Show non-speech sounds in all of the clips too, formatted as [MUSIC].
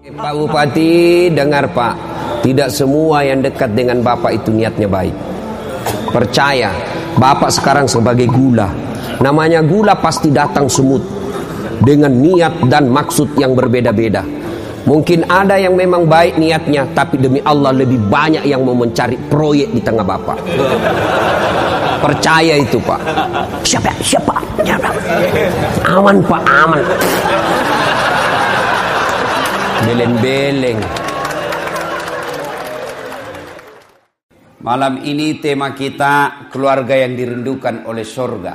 Pak Bupati, dengar Pak, tidak semua yang dekat dengan Bapak itu niatnya baik. Percaya, Bapak sekarang sebagai gula. Namanya gula pasti datang semut dengan niat dan maksud yang berbeda-beda. Mungkin ada yang memang baik niatnya, tapi demi Allah lebih banyak yang mau mencari proyek di tengah Bapak. Percaya itu Pak. Siapa? Siapa? Siapa? Aman Pak, aman. Beleng-beleng. Malam ini tema kita keluarga yang dirindukan oleh surga.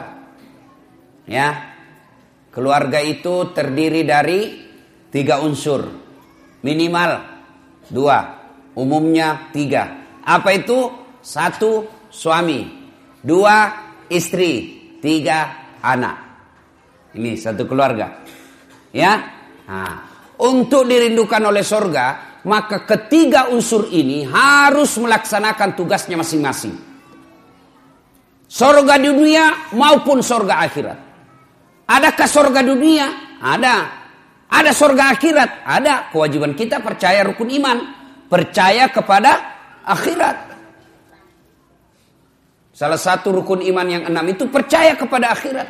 Ya. Keluarga itu terdiri dari tiga unsur. Minimal dua. Umumnya tiga. Apa itu? Satu, suami. Dua, istri. Tiga, anak. Ini satu keluarga. Ya. Nah, untuk dirindukan oleh sorga, maka ketiga unsur ini harus melaksanakan tugasnya masing-masing. Sorga dunia maupun sorga akhirat. Adakah sorga dunia? Ada. Ada sorga akhirat? Ada. Kewajiban kita percaya rukun iman. Percaya kepada akhirat. Salah satu rukun iman yang enam itu percaya kepada akhirat.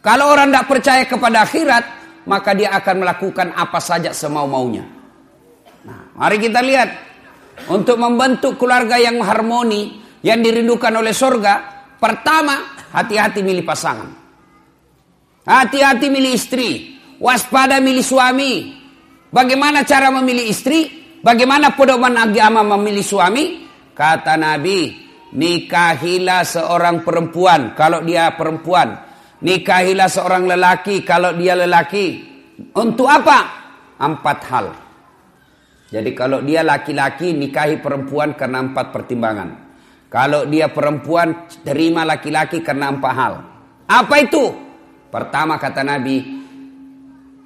Kalau orang tidak percaya kepada akhirat, maka dia akan melakukan apa saja semau-maunya. Nah, mari kita lihat untuk membentuk keluarga yang harmoni yang dirindukan oleh surga, pertama hati-hati milih pasangan. Hati-hati milih istri, waspada milih suami. Bagaimana cara memilih istri? Bagaimana pedoman agama memilih suami? Kata Nabi, nikahilah seorang perempuan kalau dia perempuan Nikahilah seorang lelaki kalau dia lelaki. Untuk apa? Empat hal. Jadi kalau dia laki-laki nikahi perempuan karena empat pertimbangan. Kalau dia perempuan terima laki-laki karena empat hal. Apa itu? Pertama kata Nabi,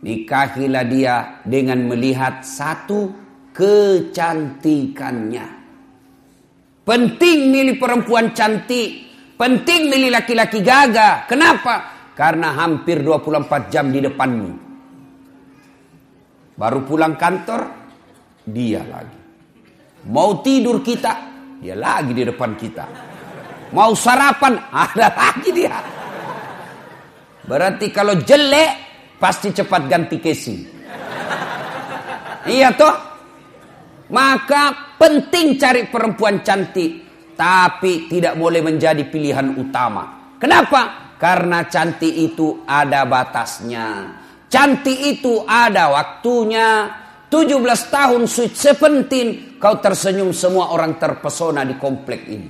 nikahilah dia dengan melihat satu kecantikannya. Penting milih perempuan cantik Penting milih laki-laki gagah. Kenapa? Karena hampir 24 jam di depanmu. Baru pulang kantor, dia lagi. Mau tidur kita, dia lagi di depan kita. Mau sarapan, [LAUGHS] ada lagi dia. Berarti kalau jelek, pasti cepat ganti casing. Iya toh? Maka penting cari perempuan cantik tapi tidak boleh menjadi pilihan utama. Kenapa? Karena cantik itu ada batasnya. Cantik itu ada waktunya. 17 tahun sweet seventeen kau tersenyum semua orang terpesona di komplek ini.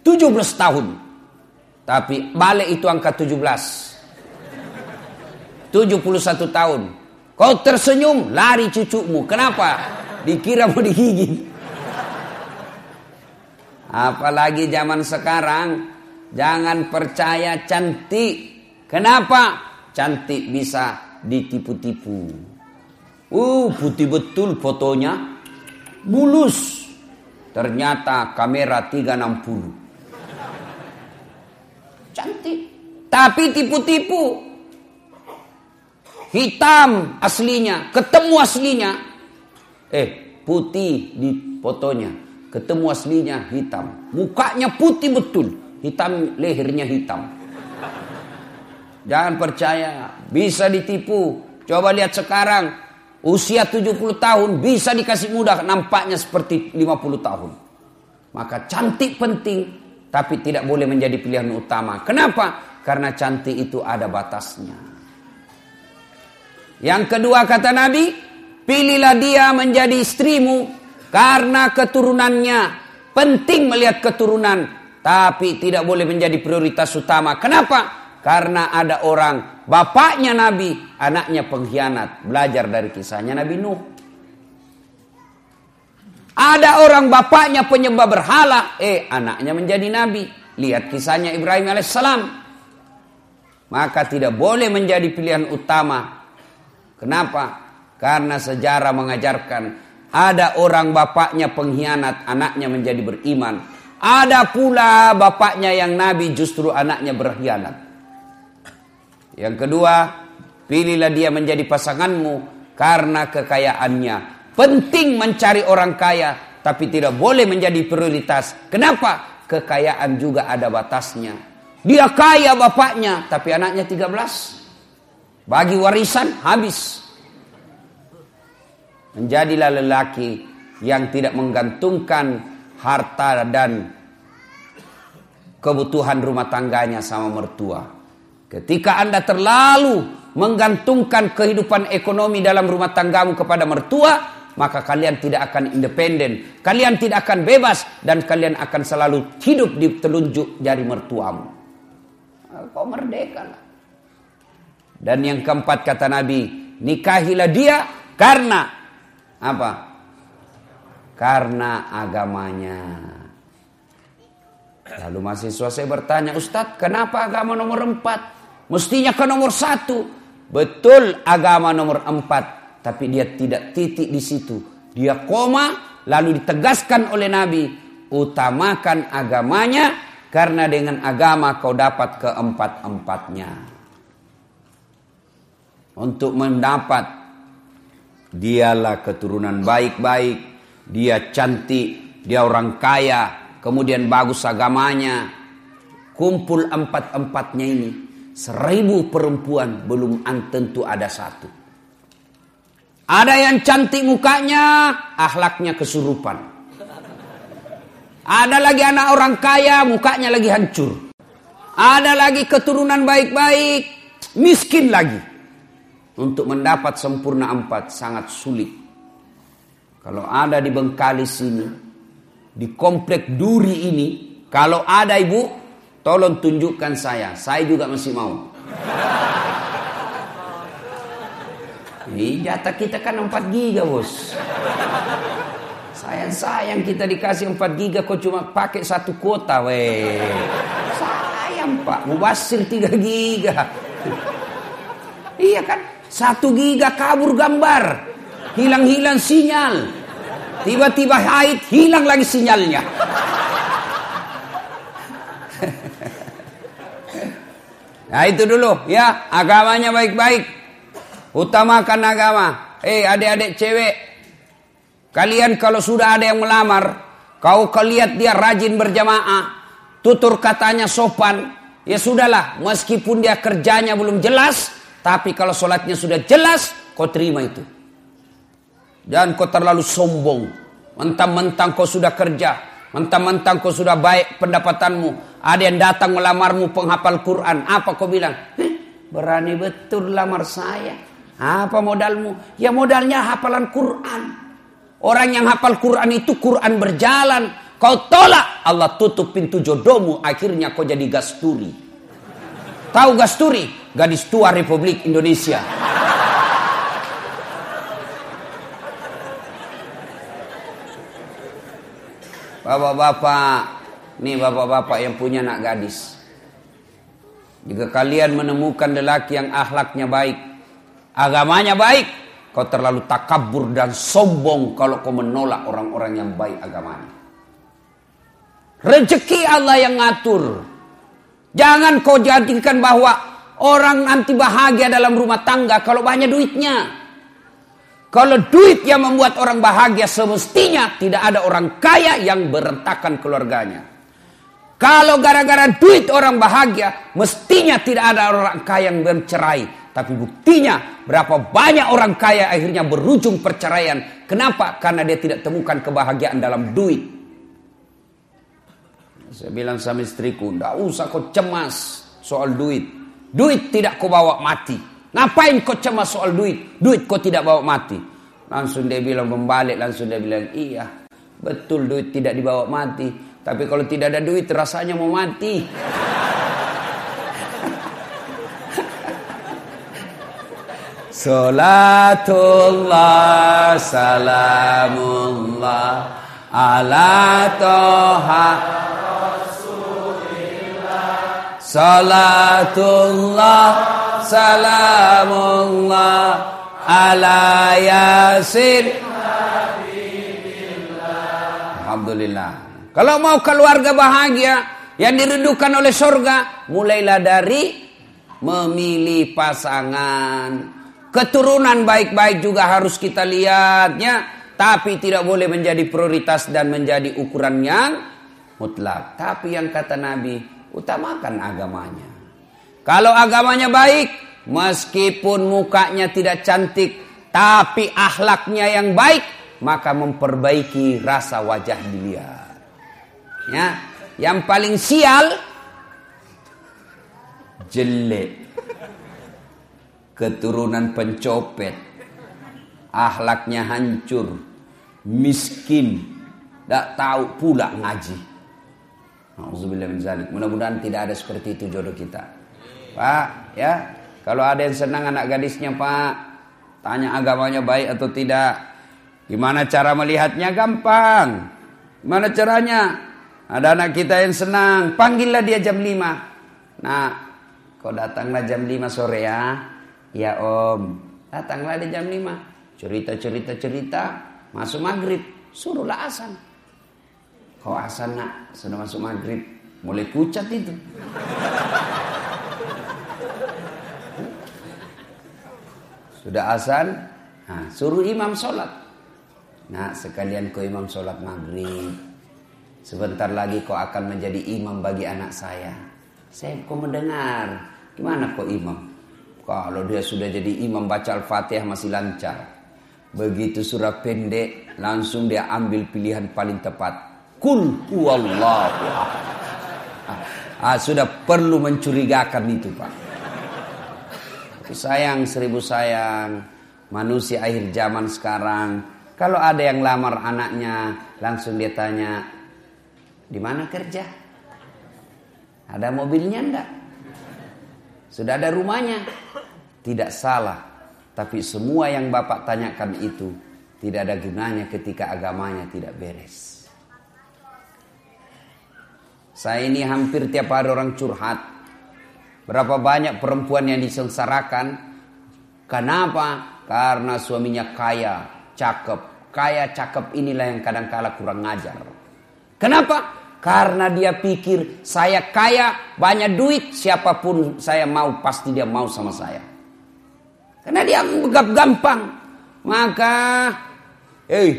17 tahun. Tapi balik itu angka 17. 71 tahun. Kau tersenyum lari cucumu. Kenapa? Dikira mau digigit. Apalagi zaman sekarang jangan percaya cantik. Kenapa? Cantik bisa ditipu-tipu. Uh, putih betul fotonya. Mulus. Ternyata kamera 360. Cantik. Tapi tipu-tipu. Hitam aslinya, ketemu aslinya. Eh, putih di fotonya Ketemu aslinya hitam. Mukanya putih betul. Hitam lehernya hitam. Jangan percaya. Bisa ditipu. Coba lihat sekarang. Usia 70 tahun bisa dikasih mudah. Nampaknya seperti 50 tahun. Maka cantik penting. Tapi tidak boleh menjadi pilihan utama. Kenapa? Karena cantik itu ada batasnya. Yang kedua kata Nabi. Pilihlah dia menjadi istrimu karena keturunannya penting melihat keturunan, tapi tidak boleh menjadi prioritas utama. Kenapa? Karena ada orang bapaknya Nabi, anaknya pengkhianat. Belajar dari kisahnya Nabi Nuh. Ada orang bapaknya penyembah berhala, eh anaknya menjadi nabi. Lihat kisahnya Ibrahim alaihissalam. Maka tidak boleh menjadi pilihan utama. Kenapa? Karena sejarah mengajarkan ada orang bapaknya pengkhianat, anaknya menjadi beriman. Ada pula bapaknya yang nabi justru anaknya berkhianat. Yang kedua, pilihlah dia menjadi pasanganmu karena kekayaannya. Penting mencari orang kaya, tapi tidak boleh menjadi prioritas. Kenapa? Kekayaan juga ada batasnya. Dia kaya bapaknya, tapi anaknya 13. Bagi warisan habis. Menjadilah lelaki yang tidak menggantungkan harta dan kebutuhan rumah tangganya sama mertua. Ketika Anda terlalu menggantungkan kehidupan ekonomi dalam rumah tanggamu kepada mertua, maka kalian tidak akan independen, kalian tidak akan bebas dan kalian akan selalu hidup di telunjuk jari mertuamu. Kau merdeka lah. Dan yang keempat kata Nabi, nikahilah dia karena apa? Karena agamanya. Lalu mahasiswa saya bertanya, Ustadz kenapa agama nomor empat? Mestinya ke nomor satu. Betul agama nomor empat, tapi dia tidak titik di situ. Dia koma, lalu ditegaskan oleh Nabi, utamakan agamanya, karena dengan agama kau dapat keempat-empatnya. Untuk mendapat, dialah keturunan baik-baik, dia cantik, dia orang kaya, kemudian bagus agamanya. Kumpul empat-empatnya ini Seribu perempuan belum tentu ada satu. Ada yang cantik mukanya, ahlaknya kesurupan. Ada lagi anak orang kaya, mukanya lagi hancur. Ada lagi keturunan baik-baik, miskin lagi. Untuk mendapat sempurna empat sangat sulit. Kalau ada di Bengkalis ini, di komplek Duri ini, kalau ada ibu, Tolong tunjukkan saya. Saya juga masih mau. Ini jatah kita kan 4 giga bos. Sayang-sayang kita dikasih 4 giga kok cuma pakai satu kuota weh. Sayang pak, mubasir 3 giga. iya kan? Satu giga kabur gambar. Hilang-hilang sinyal. Tiba-tiba haid, hilang lagi sinyalnya. [LAUGHS] Nah itu dulu ya agamanya baik-baik. Utamakan agama. Eh adik-adik cewek. Kalian kalau sudah ada yang melamar. Kau kelihat dia rajin berjamaah. Tutur katanya sopan. Ya sudahlah. Meskipun dia kerjanya belum jelas. Tapi kalau sholatnya sudah jelas. Kau terima itu. Dan kau terlalu sombong. Mentang-mentang kau sudah kerja. Mentang-mentang kau sudah baik pendapatanmu. Ada yang datang melamarmu penghafal Quran. Apa kau bilang? berani betul lamar saya. Apa modalmu? Ya modalnya hafalan Quran. Orang yang hafal Quran itu Quran berjalan. Kau tolak. Allah tutup pintu jodohmu. Akhirnya kau jadi gasturi. Tahu gasturi? Gadis tua Republik Indonesia. Bapak-bapak, Nih bapak-bapak yang punya anak gadis. Jika kalian menemukan lelaki yang akhlaknya baik, agamanya baik, kau terlalu takabur dan sombong kalau kau menolak orang-orang yang baik agamanya. Rezeki Allah yang ngatur. Jangan kau jadikan bahwa orang nanti bahagia dalam rumah tangga kalau banyak duitnya. Kalau duit yang membuat orang bahagia semestinya tidak ada orang kaya yang berentakan keluarganya. Kalau gara-gara duit orang bahagia, mestinya tidak ada orang kaya yang bercerai. Tapi buktinya berapa banyak orang kaya akhirnya berujung perceraian. Kenapa? Karena dia tidak temukan kebahagiaan dalam duit. Saya bilang sama istriku, tidak usah kau cemas soal duit. Duit tidak kau bawa mati. Ngapain kau cemas soal duit? Duit kau tidak bawa mati. Langsung dia bilang membalik, langsung dia bilang, iya betul duit tidak dibawa mati. Tapi kalau tidak ada duit rasanya mau mati. [LAUGHS] Salatullah salamullah ala toha Salatullah salamullah ala yasin Alhamdulillah kalau mau keluarga bahagia yang dirindukan oleh surga, mulailah dari memilih pasangan. Keturunan baik-baik juga harus kita lihatnya. Tapi tidak boleh menjadi prioritas dan menjadi ukuran yang mutlak. Tapi yang kata Nabi, utamakan agamanya. Kalau agamanya baik, meskipun mukanya tidak cantik, tapi akhlaknya yang baik, maka memperbaiki rasa wajah dilihat. Ya, yang paling sial jelek. Keturunan pencopet. Akhlaknya hancur. Miskin. Tak tahu pula ngaji. Mudah-mudahan tidak ada seperti itu jodoh kita. Pak, ya. Kalau ada yang senang anak gadisnya, Pak, tanya agamanya baik atau tidak. Gimana cara melihatnya gampang. Gimana caranya? Ada anak kita yang senang, panggillah dia jam 5. Nah, kau datanglah jam 5 sore ya. Ya om, datanglah di jam 5. Cerita-cerita-cerita, masuk maghrib, suruhlah asan. Kau asan nak, sudah masuk maghrib. Mulai pucat itu. Sudah asan, nah, suruh imam sholat. Nah sekalian kau imam sholat maghrib. Sebentar lagi kau akan menjadi imam bagi anak saya. Saya kau mendengar. Gimana kau imam? Kalau dia sudah jadi imam baca Al-Fatihah masih lancar. Begitu surah pendek, langsung dia ambil pilihan paling tepat. Kul huwallahu ah, Sudah perlu mencurigakan itu Pak. Sayang seribu sayang. Manusia akhir zaman sekarang. Kalau ada yang lamar anaknya, langsung dia tanya, di mana kerja? Ada mobilnya enggak? Sudah ada rumahnya? Tidak salah. Tapi semua yang Bapak tanyakan itu tidak ada gunanya ketika agamanya tidak beres. Saya ini hampir tiap hari orang curhat. Berapa banyak perempuan yang disengsarakan. Kenapa? Karena suaminya kaya, cakep. Kaya, cakep inilah yang kadang-kala kurang ngajar. Kenapa? Karena dia pikir saya kaya, banyak duit, siapa pun saya mau pasti dia mau sama saya. Karena dia anggap gampang. Maka, eh,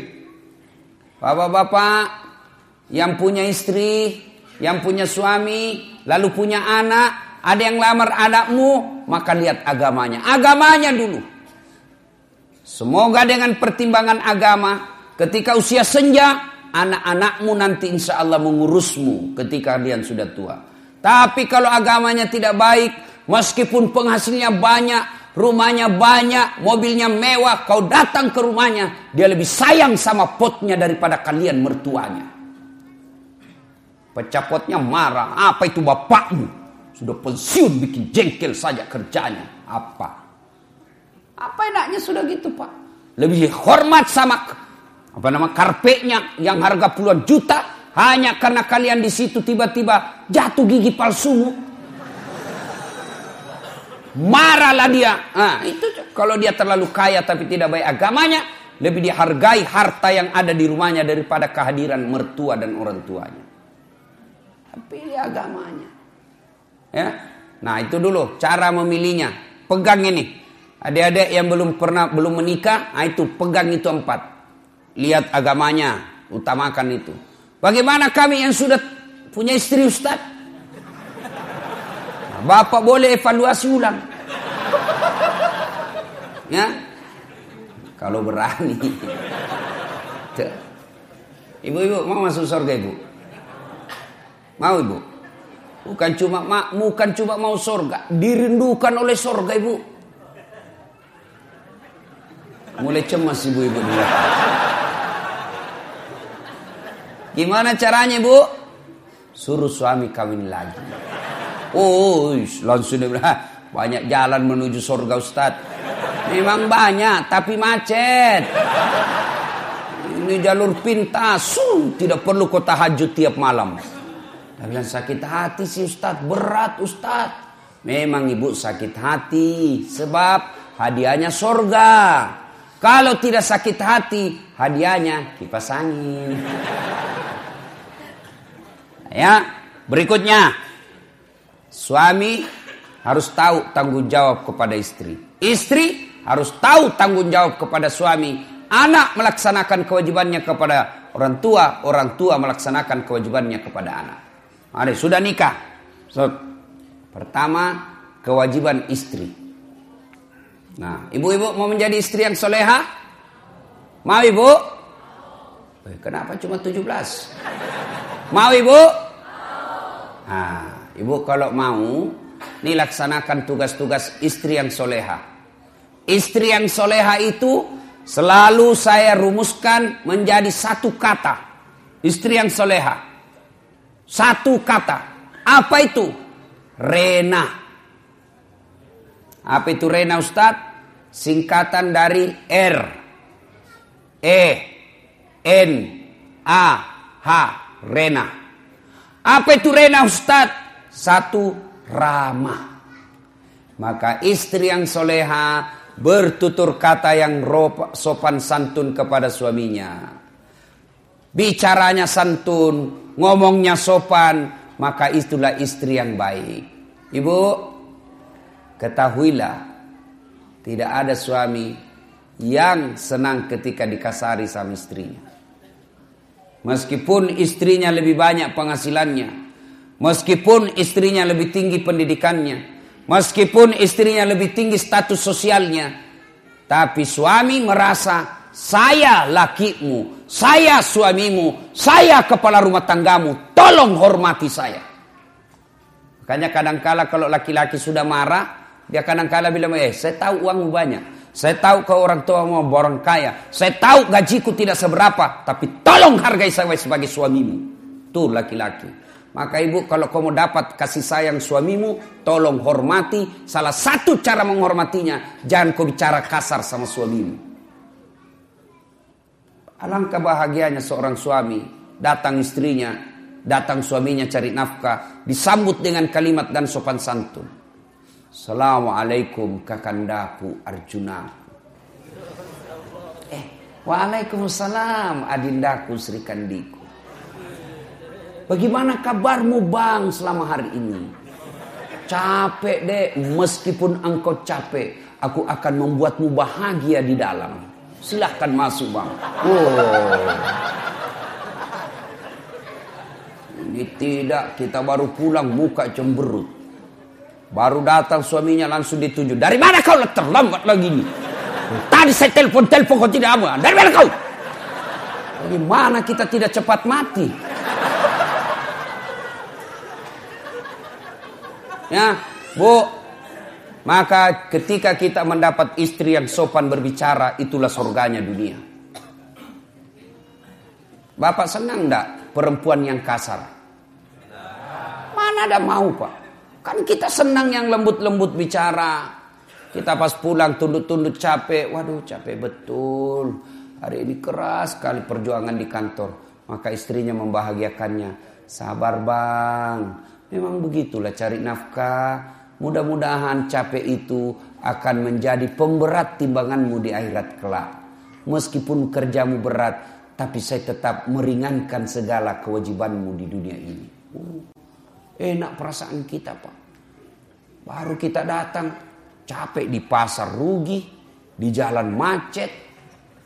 bapak-bapak yang punya istri, yang punya suami, lalu punya anak, ada yang lamar anakmu, maka lihat agamanya. Agamanya dulu. Semoga dengan pertimbangan agama, ketika usia senja, anak-anakmu nanti insya Allah mengurusmu ketika kalian sudah tua. Tapi kalau agamanya tidak baik, meskipun penghasilnya banyak, rumahnya banyak, mobilnya mewah, kau datang ke rumahnya, dia lebih sayang sama potnya daripada kalian mertuanya. Pecah potnya marah, apa itu bapakmu? Sudah pensiun bikin jengkel saja kerjanya. Apa? Apa enaknya sudah gitu pak? Lebih hormat sama apa nama karpetnya yang harga puluhan juta hanya karena kalian di situ tiba-tiba jatuh gigi palsumu. Marahlah dia. Nah, itu kalau dia terlalu kaya tapi tidak baik agamanya, lebih dihargai harta yang ada di rumahnya daripada kehadiran mertua dan orang tuanya. Pilih agamanya. Ya. Nah, itu dulu cara memilihnya. Pegang ini. Adik-adik yang belum pernah belum menikah, nah itu pegang itu empat lihat agamanya, utamakan itu. Bagaimana kami yang sudah punya istri Ustaz? Bapak boleh evaluasi ulang. Ya. Kalau berani. Ibu-ibu mau masuk surga ibu? Mau ibu? Bukan cuma bukan cuma mau surga, dirindukan oleh surga ibu. Mulai cemas ibu-ibu. Gimana caranya bu? Suruh suami kawin lagi. Oh, langsung dia bilang, banyak jalan menuju surga Ustaz. Memang banyak, tapi macet. Ini jalur pintas, tidak perlu kau tahajud tiap malam. Dia sakit hati sih Ustaz, berat Ustaz. Memang ibu sakit hati, sebab hadiahnya surga. Kalau tidak sakit hati, hadiahnya kipas angin. Ya, berikutnya suami harus tahu tanggung jawab kepada istri. Istri harus tahu tanggung jawab kepada suami. Anak melaksanakan kewajibannya kepada orang tua, orang tua melaksanakan kewajibannya kepada anak. Ada sudah nikah. So, pertama kewajiban istri. Nah, ibu-ibu mau menjadi istri yang soleha? Mau ibu? Eh, kenapa cuma 17? Mau ibu? Nah, ibu kalau mau, ini laksanakan tugas-tugas istri yang soleha. Istri yang soleha itu selalu saya rumuskan menjadi satu kata. Istri yang soleha. Satu kata. Apa itu? Rena. Apa itu Rena Ustadz? Singkatan dari R. E. N. A. H. Rena. Apa itu Rena Ustadz? Satu ramah. Maka istri yang soleha bertutur kata yang sopan santun kepada suaminya. Bicaranya santun, ngomongnya sopan, maka itulah istri yang baik. Ibu, ketahuilah tidak ada suami yang senang ketika dikasari sama istrinya. Meskipun istrinya lebih banyak penghasilannya, meskipun istrinya lebih tinggi pendidikannya, Meskipun istrinya lebih tinggi status sosialnya. Tapi suami merasa saya lakimu, saya suamimu, saya kepala rumah tanggamu. Tolong hormati saya. Makanya kadangkala kalau laki-laki sudah marah, dia kadangkala bilang, eh saya tahu uangmu banyak. Saya tahu kau orang tua mau borong kaya. Saya tahu gajiku tidak seberapa. Tapi tolong hargai saya sebagai suamimu. Tuh laki-laki. Maka ibu kalau kamu dapat kasih sayang suamimu, tolong hormati. Salah satu cara menghormatinya, jangan kau bicara kasar sama suamimu. Alangkah bahagianya seorang suami, datang istrinya, datang suaminya cari nafkah, disambut dengan kalimat dan sopan santun. Assalamualaikum kakandaku Arjuna. Eh, Waalaikumsalam adindaku Sri Kandiku. Bagaimana kabarmu bang selama hari ini? Capek deh, meskipun engkau capek, aku akan membuatmu bahagia di dalam. Silahkan masuk bang. Oh. Ini tidak, kita baru pulang muka cemberut. Baru datang suaminya langsung ditunjuk. Dari mana kau terlambat lagi nih? Tadi saya telepon-telepon kau tidak apa. Dari mana kau? Bagaimana kita tidak cepat mati? Ya, Bu. Maka ketika kita mendapat istri yang sopan berbicara, itulah surganya dunia. Bapak senang enggak perempuan yang kasar? Mana ada mau, Pak? Kan kita senang yang lembut-lembut bicara. Kita pas pulang tunduk-tunduk capek. Waduh, capek betul. Hari ini keras sekali perjuangan di kantor. Maka istrinya membahagiakannya. Sabar, Bang. Memang begitulah cari nafkah. Mudah-mudahan capek itu akan menjadi pemberat timbanganmu di akhirat kelak. Meskipun kerjamu berat, tapi saya tetap meringankan segala kewajibanmu di dunia ini. Uh, enak perasaan kita pak. Baru kita datang, capek di pasar rugi, di jalan macet,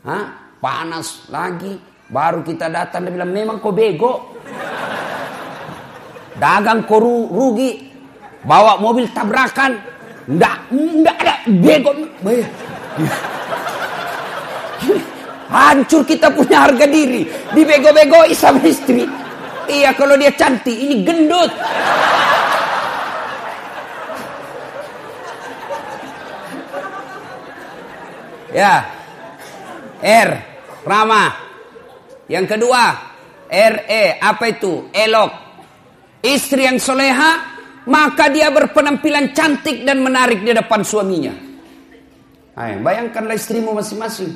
ha? panas lagi. Baru kita datang, dia bilang memang kau bego. [LAUGHS] Dagang koru rugi. Bawa mobil tabrakan. Nggak, nggak ada. Bego. Hancur kita punya harga diri. Dibego-bego sama istri. Iya kalau dia cantik. Ini gendut. Ya. R. Rama. Yang kedua. RE. Apa itu? Elok. Istri yang soleha, maka dia berpenampilan cantik dan menarik di depan suaminya. Hai, bayangkanlah istrimu masing-masing.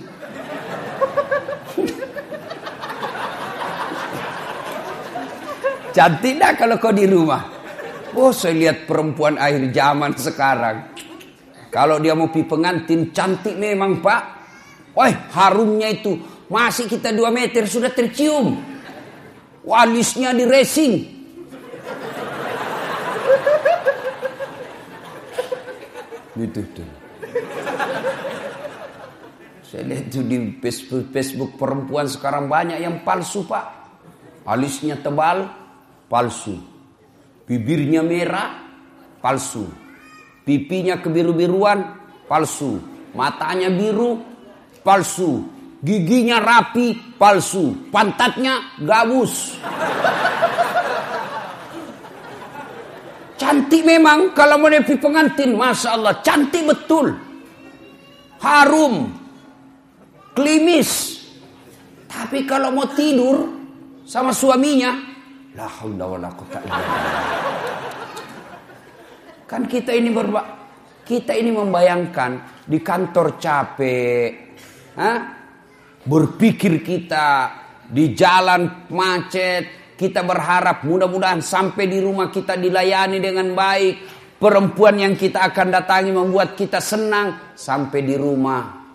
Cantik dah kalau kau di rumah. Oh, saya lihat perempuan akhir zaman sekarang. Kalau dia mau pi pengantin, cantik memang pak. Wah, harumnya itu. Masih kita dua meter sudah tercium. Walisnya di racing. Gitu tuh. Saya lihat itu di Facebook, Facebook perempuan sekarang banyak yang palsu pak. Alisnya tebal, palsu. Bibirnya merah, palsu. Pipinya kebiru-biruan, palsu. Matanya biru, palsu. Giginya rapi, palsu. Pantatnya gabus. Cantik memang kalau menepi pengantin, masya Allah, cantik betul. Harum, klimis. Tapi kalau mau tidur sama suaminya, Kan kita ini berba kita ini membayangkan di kantor capek, ha? berpikir kita di jalan macet, kita berharap mudah-mudahan sampai di rumah kita dilayani dengan baik. Perempuan yang kita akan datangi membuat kita senang sampai di rumah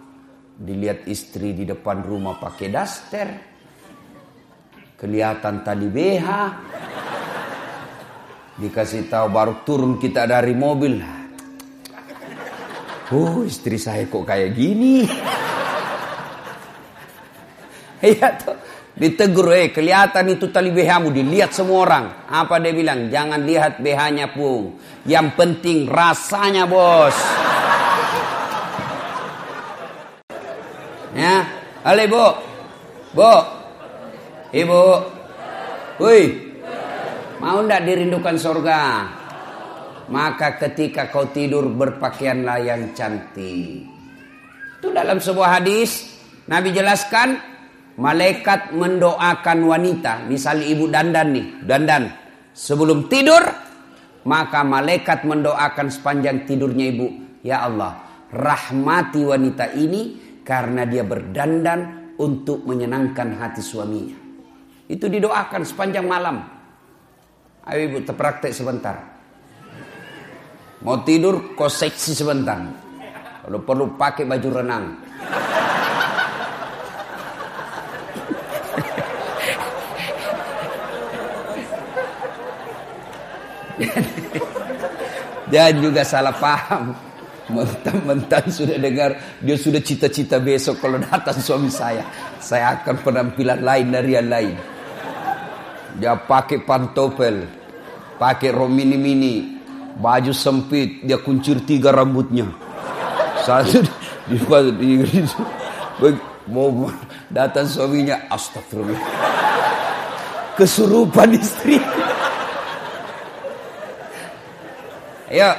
Dilihat istri di depan rumah pakai daster. Kelihatan tadi BH. Dikasih tahu baru turun kita dari mobil. Oh istri saya kok kayak gini. Iya tuh. Ditegur, eh kelihatan itu tali BH-mu dilihat semua orang. Apa dia bilang? Jangan lihat BH-nya pun. Yang penting rasanya bos. Ya, halo ibu, bu, ibu, woi, mau ndak dirindukan surga? Maka ketika kau tidur berpakaianlah yang cantik. Itu dalam sebuah hadis Nabi jelaskan malaikat mendoakan wanita, misalnya ibu dandan nih, dandan sebelum tidur, maka malaikat mendoakan sepanjang tidurnya ibu, ya Allah, rahmati wanita ini karena dia berdandan untuk menyenangkan hati suaminya. Itu didoakan sepanjang malam. Ayo ibu terpraktek sebentar. Mau tidur kau seksi sebentar. Kalau perlu pakai baju renang. [LAUGHS] Dan juga salah paham. Mentang-mentang sudah dengar dia sudah cita-cita besok kalau datang suami saya, saya akan penampilan lain dari yang lain. Dia pakai pantopel, pakai romini mini, baju sempit, dia kuncir tiga rambutnya. Satu [LAUGHS] di, di, mau datang suaminya, astagfirullah. Kesurupan istri. Ya,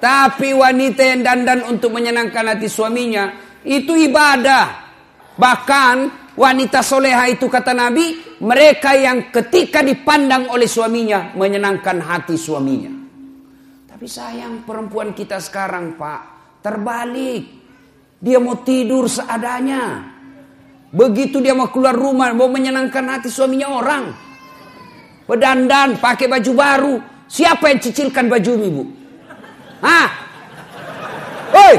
tapi wanita yang dandan untuk menyenangkan hati suaminya itu ibadah. Bahkan wanita soleha itu kata Nabi, mereka yang ketika dipandang oleh suaminya menyenangkan hati suaminya. Tapi sayang perempuan kita sekarang pak terbalik. Dia mau tidur seadanya. Begitu dia mau keluar rumah mau menyenangkan hati suaminya orang. Pedandan pakai baju baru. Siapa yang cicilkan baju ibu? Hah? Woi.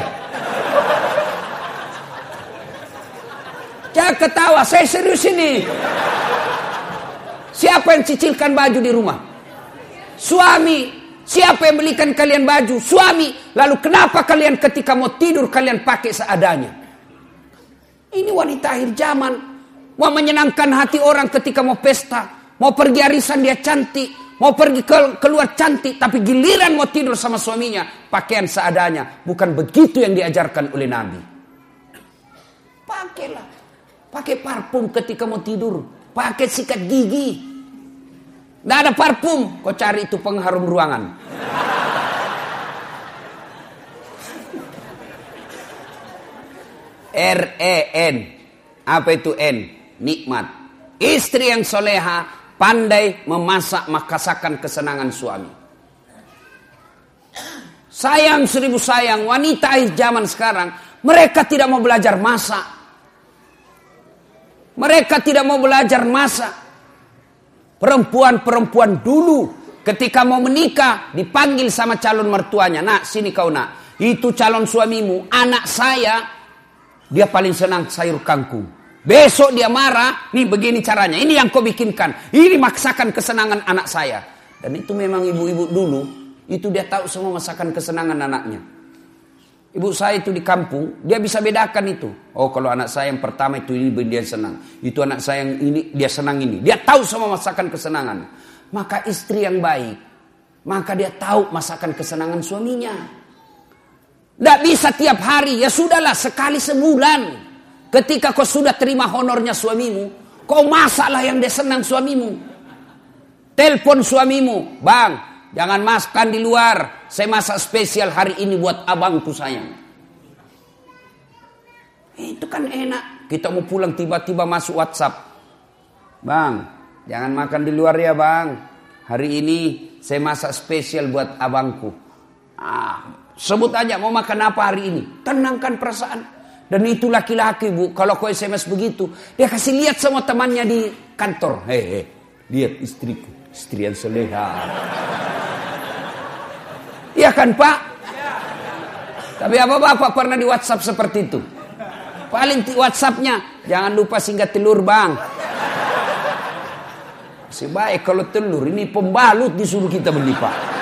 Jangan ketawa, saya serius ini. Siapa yang cicilkan baju di rumah? Suami. Siapa yang belikan kalian baju? Suami. Lalu kenapa kalian ketika mau tidur kalian pakai seadanya? Ini wanita akhir zaman. Mau menyenangkan hati orang ketika mau pesta. Mau pergi arisan dia cantik. Mau pergi ke, keluar cantik, tapi giliran mau tidur sama suaminya, pakaian seadanya. Bukan begitu yang diajarkan oleh Nabi. Pakailah. Pakai parfum ketika mau tidur. Pakai sikat gigi. Tidak ada parfum, kau cari itu pengharum ruangan. R-E-N. Apa itu N? Nikmat. Istri yang soleha pandai memasak makasakan kesenangan suami. Sayang seribu sayang, wanita zaman sekarang, mereka tidak mau belajar masak. Mereka tidak mau belajar masak. Perempuan-perempuan dulu ketika mau menikah dipanggil sama calon mertuanya. Nak, sini kau nak. Itu calon suamimu, anak saya, dia paling senang sayur kangkung. Besok dia marah, nih begini caranya. Ini yang kau bikinkan. Ini maksakan kesenangan anak saya. Dan itu memang ibu-ibu dulu, itu dia tahu semua masakan kesenangan anaknya. Ibu saya itu di kampung, dia bisa bedakan itu. Oh, kalau anak saya yang pertama itu ini dia senang. Itu anak saya yang ini dia senang ini. Dia tahu semua masakan kesenangan. Maka istri yang baik, maka dia tahu masakan kesenangan suaminya. Tidak bisa tiap hari, ya sudahlah sekali sebulan. Ketika kau sudah terima honornya suamimu, kau masaklah yang dia senang suamimu. Telepon suamimu, bang, Jangan makan di luar. Saya masak spesial hari ini buat abangku sayang. Itu kan enak. Kita mau pulang tiba-tiba masuk WhatsApp. Bang, jangan makan di luar ya bang. Hari ini saya masak spesial buat abangku. Ah, sebut aja mau makan apa hari ini. Tenangkan perasaan. Dan itu laki-laki bu. Kalau kau SMS begitu. Dia kasih lihat semua temannya di kantor. Hehe, lihat istriku. Istri yang soleha. Iya kan Pak? Tapi apa Bapak pernah di WhatsApp seperti itu? Paling WhatsAppnya, jangan lupa singgah telur bang. Masih baik kalau telur, ini pembalut disuruh kita beli Pak.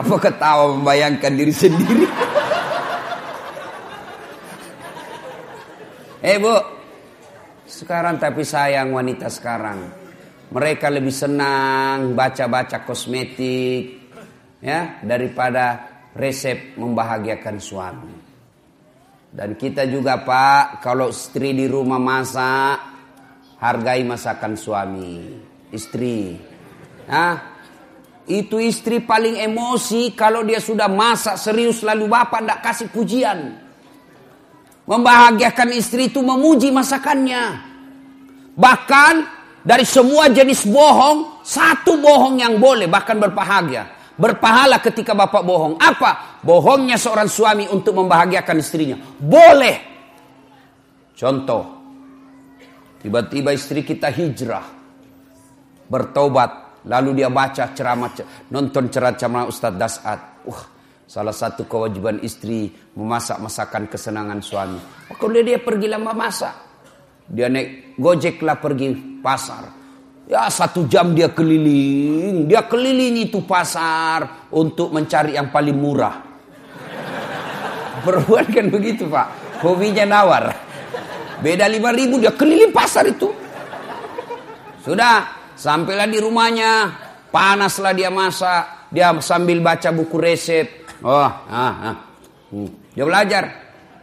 Apa ketawa membayangkan diri sendiri? eh bu, sekarang tapi sayang wanita sekarang mereka lebih senang baca-baca kosmetik ya daripada resep membahagiakan suami. Dan kita juga Pak, kalau istri di rumah masak, hargai masakan suami, istri. Nah, itu istri paling emosi kalau dia sudah masak serius lalu bapak tidak kasih pujian. Membahagiakan istri itu memuji masakannya. Bahkan dari semua jenis bohong, satu bohong yang boleh bahkan berbahagia. Berpahala ketika bapak bohong. Apa? Bohongnya seorang suami untuk membahagiakan istrinya. Boleh. Contoh. Tiba-tiba istri kita hijrah. Bertobat. Lalu dia baca ceramah, nonton ceramah Ustadz Dasat. Uh, salah satu kewajiban istri memasak masakan kesenangan suami. Kalau dia pergi lama masak. Dia naik gojek lah pergi pasar. Ya satu jam dia keliling. Dia keliling itu pasar untuk mencari yang paling murah. [LAUGHS] Perempuan kan begitu pak. Hobinya nawar. Beda lima ribu dia keliling pasar itu. Sudah sampailah di rumahnya. Panaslah dia masak. Dia sambil baca buku resep. Oh, ah, ah. Hmm. Dia belajar.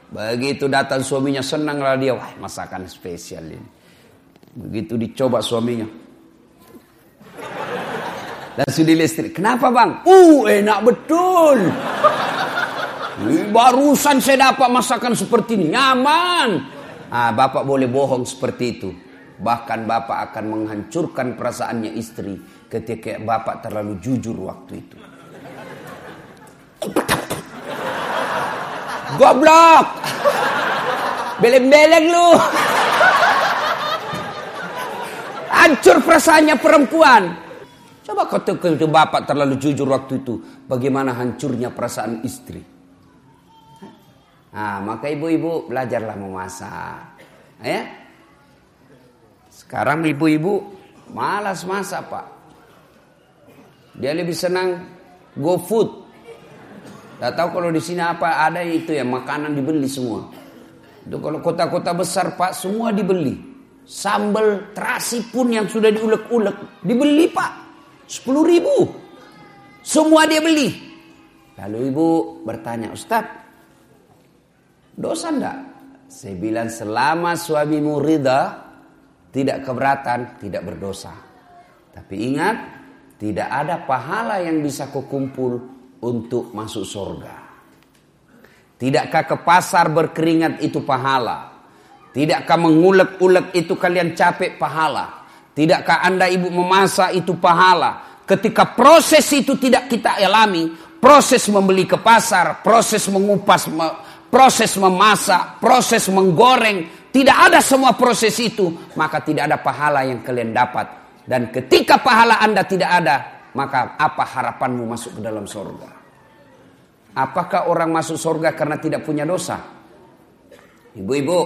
Begitu datang suaminya senanglah dia, wah masakan spesial ini. Begitu dicoba suaminya. Dan sudah listrik. Kenapa bang? Uh enak betul. Barusan saya dapat masakan seperti ini. Nyaman. Ah, bapak boleh bohong seperti itu. Bahkan bapak akan menghancurkan perasaannya istri ketika bapak terlalu jujur waktu itu. Goblok. Beleng-beleng lu. Hancur perasaannya perempuan. Coba kau ke bapak terlalu jujur waktu itu. Bagaimana hancurnya perasaan istri. Nah, maka ibu-ibu belajarlah memasak. Ya? Sekarang ibu-ibu malas masak pak. Dia lebih senang go food tidak tahu kalau di sini apa ada itu ya makanan dibeli semua. Itu kalau kota-kota besar pak semua dibeli. Sambal terasi pun yang sudah diulek-ulek dibeli pak. Sepuluh ribu. Semua dia beli. Lalu ibu bertanya Ustaz. Dosa enggak? Saya bilang selama suamimu rida tidak keberatan, tidak berdosa. Tapi ingat, tidak ada pahala yang bisa kau kumpul untuk masuk surga. Tidakkah ke pasar berkeringat itu pahala? Tidakkah mengulek-ulek itu kalian capek pahala? Tidakkah anda ibu memasak itu pahala? Ketika proses itu tidak kita alami, proses membeli ke pasar, proses mengupas, proses memasak, proses menggoreng, tidak ada semua proses itu, maka tidak ada pahala yang kalian dapat. Dan ketika pahala anda tidak ada, maka apa harapanmu masuk ke dalam surga? Apakah orang masuk surga karena tidak punya dosa? Ibu-ibu,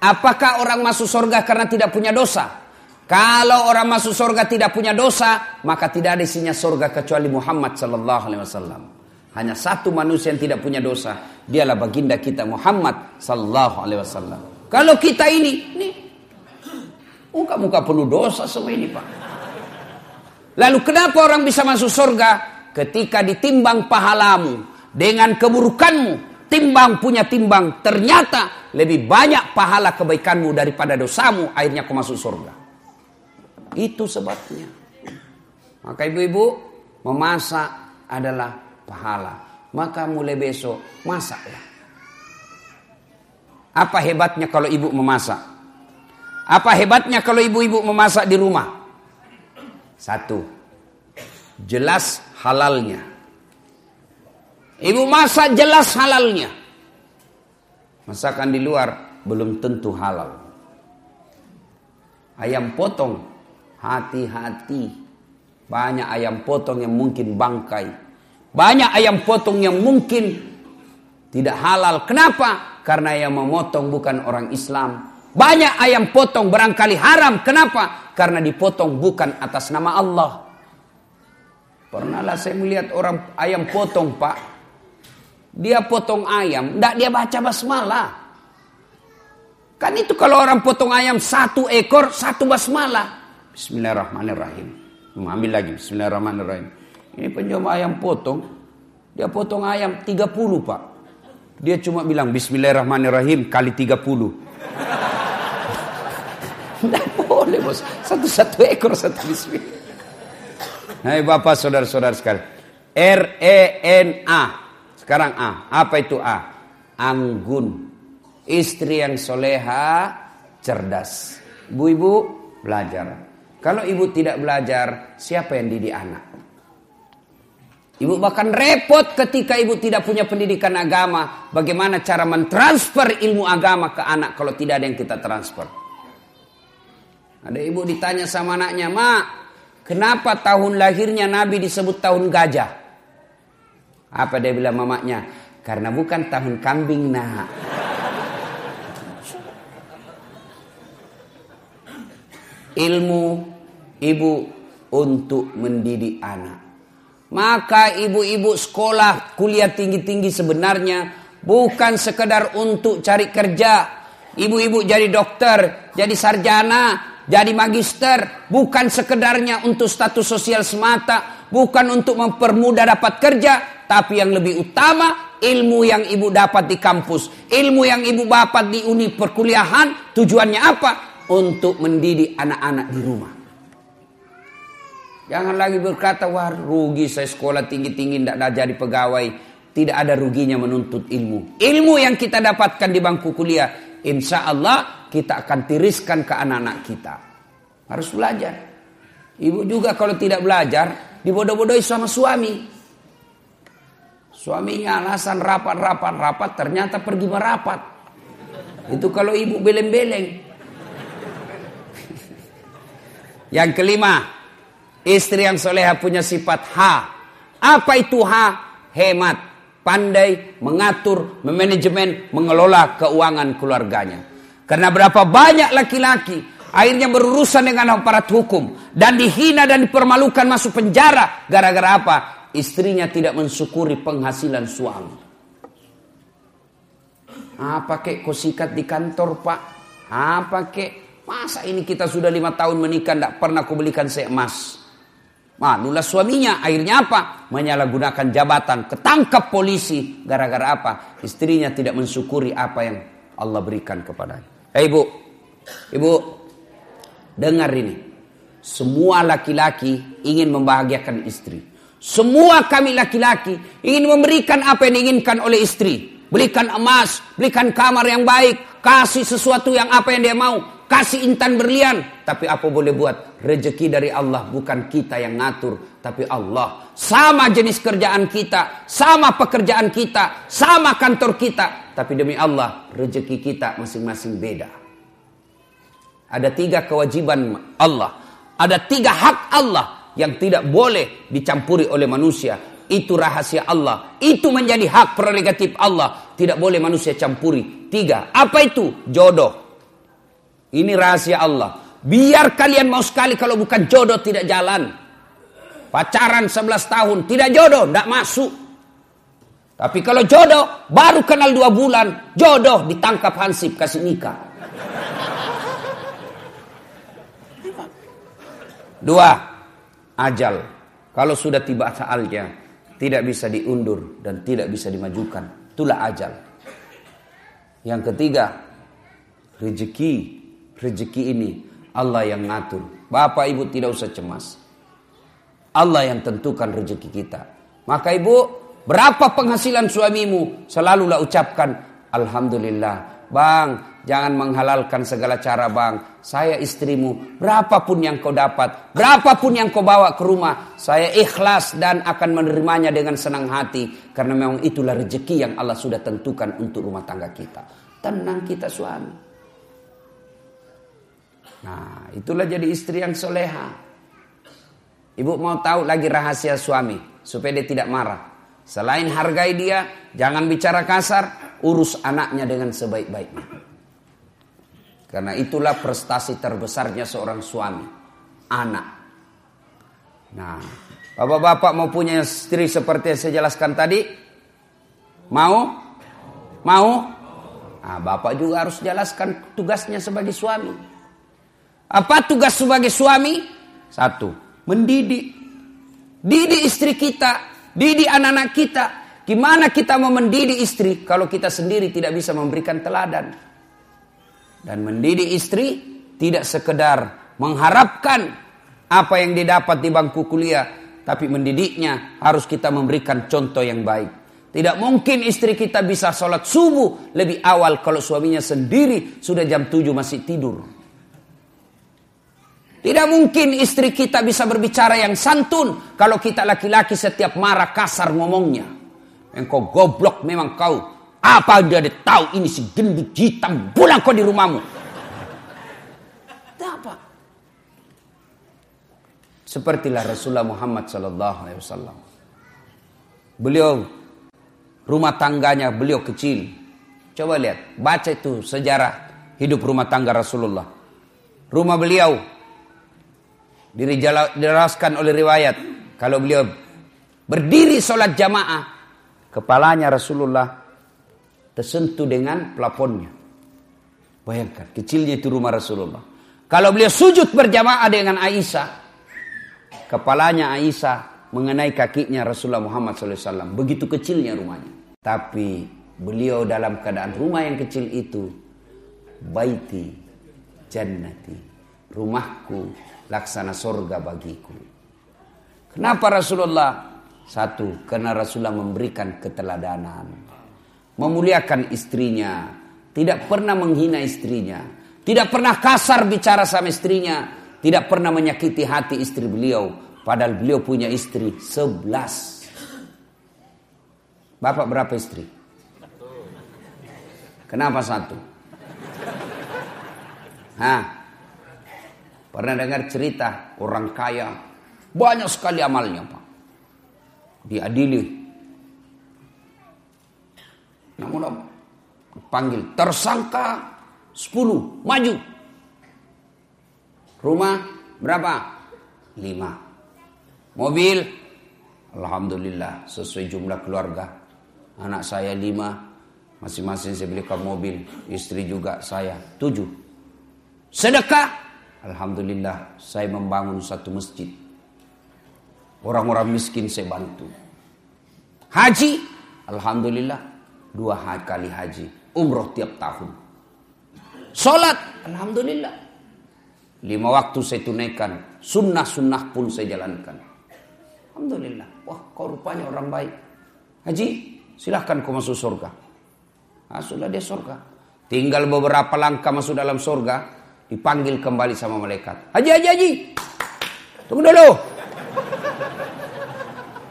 apakah orang masuk surga karena tidak punya dosa? Kalau orang masuk surga tidak punya dosa, maka tidak ada isinya surga kecuali Muhammad sallallahu alaihi wasallam. Hanya satu manusia yang tidak punya dosa, dialah baginda kita Muhammad sallallahu alaihi wasallam. Kalau kita ini, nih muka-muka penuh dosa semua ini, Pak. Lalu kenapa orang bisa masuk surga? Ketika ditimbang pahalamu dengan keburukanmu, timbang punya timbang, ternyata lebih banyak pahala kebaikanmu daripada dosamu, akhirnya kau masuk surga. Itu sebabnya. Maka ibu-ibu memasak adalah pahala. Maka mulai besok masaklah. Apa hebatnya kalau ibu memasak? Apa hebatnya kalau ibu-ibu memasak di rumah? Satu, jelas halalnya. Ibu masak jelas halalnya. Masakan di luar belum tentu halal. Ayam potong Hati-hati. Banyak ayam potong yang mungkin bangkai. Banyak ayam potong yang mungkin tidak halal. Kenapa? Karena yang memotong bukan orang Islam. Banyak ayam potong barangkali haram. Kenapa? Karena dipotong bukan atas nama Allah. Pernahlah saya melihat orang ayam potong pak. Dia potong ayam. Tidak dia baca basmalah. Kan itu kalau orang potong ayam satu ekor, satu basmalah. Bismillahirrahmanirrahim. Ambil lagi Bismillahirrahmanirrahim. Ini penjual ayam potong. Dia potong ayam 30 pak. Dia cuma bilang Bismillahirrahmanirrahim kali 30. Tidak boleh bos. Satu-satu ekor satu bismillah. Hai bapak saudara-saudara sekalian. R E N A. Sekarang A. Apa itu A? Anggun. Istri yang soleha, cerdas. Bu-ibu belajar. Kalau ibu tidak belajar, siapa yang didik anak? Ibu bahkan repot ketika ibu tidak punya pendidikan agama. Bagaimana cara mentransfer ilmu agama ke anak kalau tidak ada yang kita transfer. Ada ibu ditanya sama anaknya, Mak, kenapa tahun lahirnya Nabi disebut tahun gajah? Apa dia bilang mamanya? Karena bukan tahun kambing nak. ilmu ibu untuk mendidik anak. Maka ibu-ibu sekolah kuliah tinggi-tinggi sebenarnya bukan sekedar untuk cari kerja. Ibu-ibu jadi dokter, jadi sarjana, jadi magister, bukan sekedarnya untuk status sosial semata, bukan untuk mempermudah dapat kerja, tapi yang lebih utama ilmu yang ibu dapat di kampus, ilmu yang ibu dapat di uni perkuliahan, tujuannya apa? Untuk mendidik anak-anak di rumah. Jangan lagi berkata, wah rugi saya sekolah tinggi-tinggi tidak -tinggi, jadi pegawai. Tidak ada ruginya menuntut ilmu. Ilmu yang kita dapatkan di bangku kuliah, insya Allah kita akan tiriskan ke anak-anak kita. Harus belajar. Ibu juga kalau tidak belajar, dibodoh-bodohi sama suami. Suaminya alasan rapat-rapat-rapat, ternyata pergi merapat. Itu kalau ibu beleng-beleng. [LAUGHS] Yang kelima, Istri yang soleha punya sifat H. Apa itu H? Hemat, pandai, mengatur, memanajemen, mengelola keuangan keluarganya. Karena berapa banyak laki-laki akhirnya berurusan dengan aparat hukum dan dihina dan dipermalukan masuk penjara gara-gara apa? Istrinya tidak mensyukuri penghasilan suami. Apa kek kau sikat di kantor pak? Apa kek? Masa ini kita sudah lima tahun menikah tidak pernah kau belikan seemas? Malulah suaminya, akhirnya apa? Menyalahgunakan jabatan, ketangkap polisi. Gara-gara apa? Istrinya tidak mensyukuri apa yang Allah berikan kepadanya. Hei ibu, ibu, dengar ini. Semua laki-laki ingin membahagiakan istri. Semua kami laki-laki ingin memberikan apa yang diinginkan oleh istri. Belikan emas, belikan kamar yang baik, kasih sesuatu yang apa yang dia mau kasih intan berlian. Tapi apa boleh buat? Rezeki dari Allah bukan kita yang ngatur. Tapi Allah. Sama jenis kerjaan kita. Sama pekerjaan kita. Sama kantor kita. Tapi demi Allah rezeki kita masing-masing beda. Ada tiga kewajiban Allah. Ada tiga hak Allah yang tidak boleh dicampuri oleh manusia. Itu rahasia Allah. Itu menjadi hak prerogatif Allah. Tidak boleh manusia campuri. Tiga. Apa itu? Jodoh. Ini rahasia Allah. Biar kalian mau sekali kalau bukan jodoh tidak jalan. Pacaran 11 tahun, tidak jodoh, tidak masuk. Tapi kalau jodoh, baru kenal dua bulan, jodoh ditangkap Hansip, kasih nikah. Dua, ajal. Kalau sudah tiba saatnya, tidak bisa diundur dan tidak bisa dimajukan. Itulah ajal. Yang ketiga, rezeki. Rezeki ini Allah yang ngatur. Bapak ibu tidak usah cemas. Allah yang tentukan rezeki kita. Maka ibu, berapa penghasilan suamimu? Selalulah ucapkan Alhamdulillah. Bang, jangan menghalalkan segala cara bang. Saya istrimu, berapapun yang kau dapat, berapapun yang kau bawa ke rumah, saya ikhlas dan akan menerimanya dengan senang hati. Karena memang itulah rezeki yang Allah sudah tentukan untuk rumah tangga kita. Tenang kita suami. Nah, itulah jadi istri yang soleha. Ibu mau tahu lagi rahasia suami supaya dia tidak marah. Selain hargai dia, jangan bicara kasar, urus anaknya dengan sebaik-baiknya. Karena itulah prestasi terbesarnya seorang suami, anak. Nah, bapak-bapak mau punya istri seperti yang saya jelaskan tadi? Mau? Mau? Nah, bapak juga harus jelaskan tugasnya sebagai suami. Apa tugas sebagai suami? Satu, mendidik. Didik istri kita, didik anak-anak kita. Gimana kita mau mendidik istri kalau kita sendiri tidak bisa memberikan teladan? Dan mendidik istri tidak sekedar mengharapkan apa yang didapat di bangku kuliah, tapi mendidiknya harus kita memberikan contoh yang baik. Tidak mungkin istri kita bisa sholat subuh lebih awal kalau suaminya sendiri sudah jam 7 masih tidur. Tidak mungkin istri kita bisa berbicara yang santun kalau kita laki-laki setiap marah kasar ngomongnya. Engkau goblok memang kau. Apa dia ada tahu ini si gendut hitam pulang kau di rumahmu. Apa? Sepertilah Rasulullah Muhammad Sallallahu Alaihi Wasallam. Beliau rumah tangganya beliau kecil. Coba lihat, baca itu sejarah hidup rumah tangga Rasulullah. Rumah beliau Dijelaskan oleh riwayat kalau beliau berdiri sholat jamaah, kepalanya Rasulullah tersentuh dengan plafonnya. Bayangkan, kecilnya itu rumah Rasulullah. Kalau beliau sujud berjamaah dengan Aisyah, kepalanya Aisyah mengenai kakinya Rasulullah Muhammad SAW. Begitu kecilnya rumahnya. Tapi beliau dalam keadaan rumah yang kecil itu, baiti jannati, rumahku laksana sorga bagiku. Kenapa Rasulullah? Satu, karena Rasulullah memberikan keteladanan. Memuliakan istrinya. Tidak pernah menghina istrinya. Tidak pernah kasar bicara sama istrinya. Tidak pernah menyakiti hati istri beliau. Padahal beliau punya istri sebelas. Bapak berapa istri? Kenapa satu? Hah? Pernah dengar cerita orang kaya banyak sekali amalnya pak. Diadili. Namun panggil tersangka 10 maju. Rumah berapa? 5. Mobil Alhamdulillah sesuai jumlah keluarga. Anak saya 5. Masing-masing saya belikan mobil. Istri juga saya 7. Sedekah Alhamdulillah saya membangun satu masjid. Orang-orang miskin saya bantu. Haji, Alhamdulillah dua kali haji. Umroh tiap tahun. Salat, Alhamdulillah. Lima waktu saya tunaikan. Sunnah-sunnah pun saya jalankan. Alhamdulillah. Wah kau rupanya orang baik. Haji, silahkan kau masuk surga. Masuklah dia surga. Tinggal beberapa langkah masuk dalam surga dipanggil kembali sama malaikat. Haji, haji, haji. Tunggu dulu.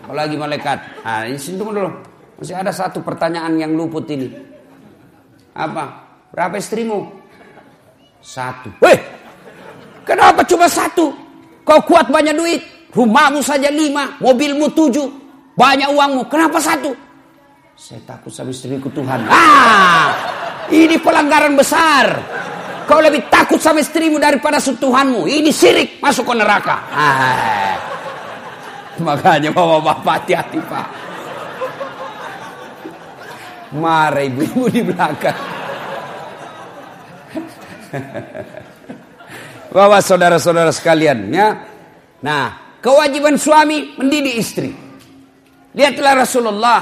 Apalagi malaikat. Ah, tunggu dulu. Masih ada satu pertanyaan yang luput ini. Apa? Berapa istrimu? Satu. Weh, kenapa cuma satu? Kau kuat banyak duit. Rumahmu saja lima, mobilmu tujuh, banyak uangmu. Kenapa satu? Saya takut sama istriku Tuhan. Ah, ini pelanggaran besar. Kau lebih takut sama istrimu daripada Tuhanmu. Ini sirik, masuk ke neraka. Ah. Makanya bapak-bapak hati-hati pak. Marah ibu-ibu di belakang. Bapak saudara-saudara sekalian ya. Nah, kewajiban suami mendidik istri. Lihatlah Rasulullah.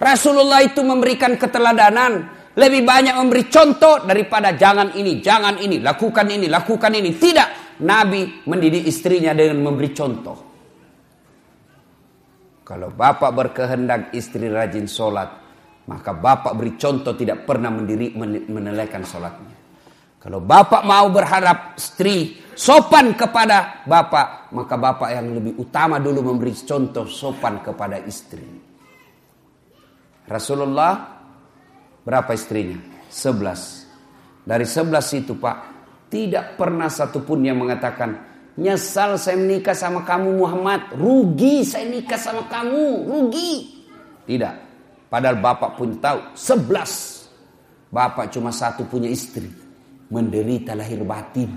Rasulullah itu memberikan keteladanan. Lebih banyak memberi contoh daripada jangan ini, jangan ini, lakukan ini, lakukan ini. Tidak. Nabi mendidik istrinya dengan memberi contoh. Kalau bapak berkehendak istri rajin sholat, maka bapak beri contoh tidak pernah mendiri menelaikan sholatnya. Kalau bapak mau berharap istri sopan kepada bapak, maka bapak yang lebih utama dulu memberi contoh sopan kepada istri. Rasulullah berapa istrinya? Sebelas. Dari sebelas itu pak, tidak pernah satupun yang mengatakan, nyesal saya menikah sama kamu Muhammad, rugi saya nikah sama kamu, rugi. Tidak. Padahal bapak pun tahu, sebelas. Bapak cuma satu punya istri menderita lahir batin.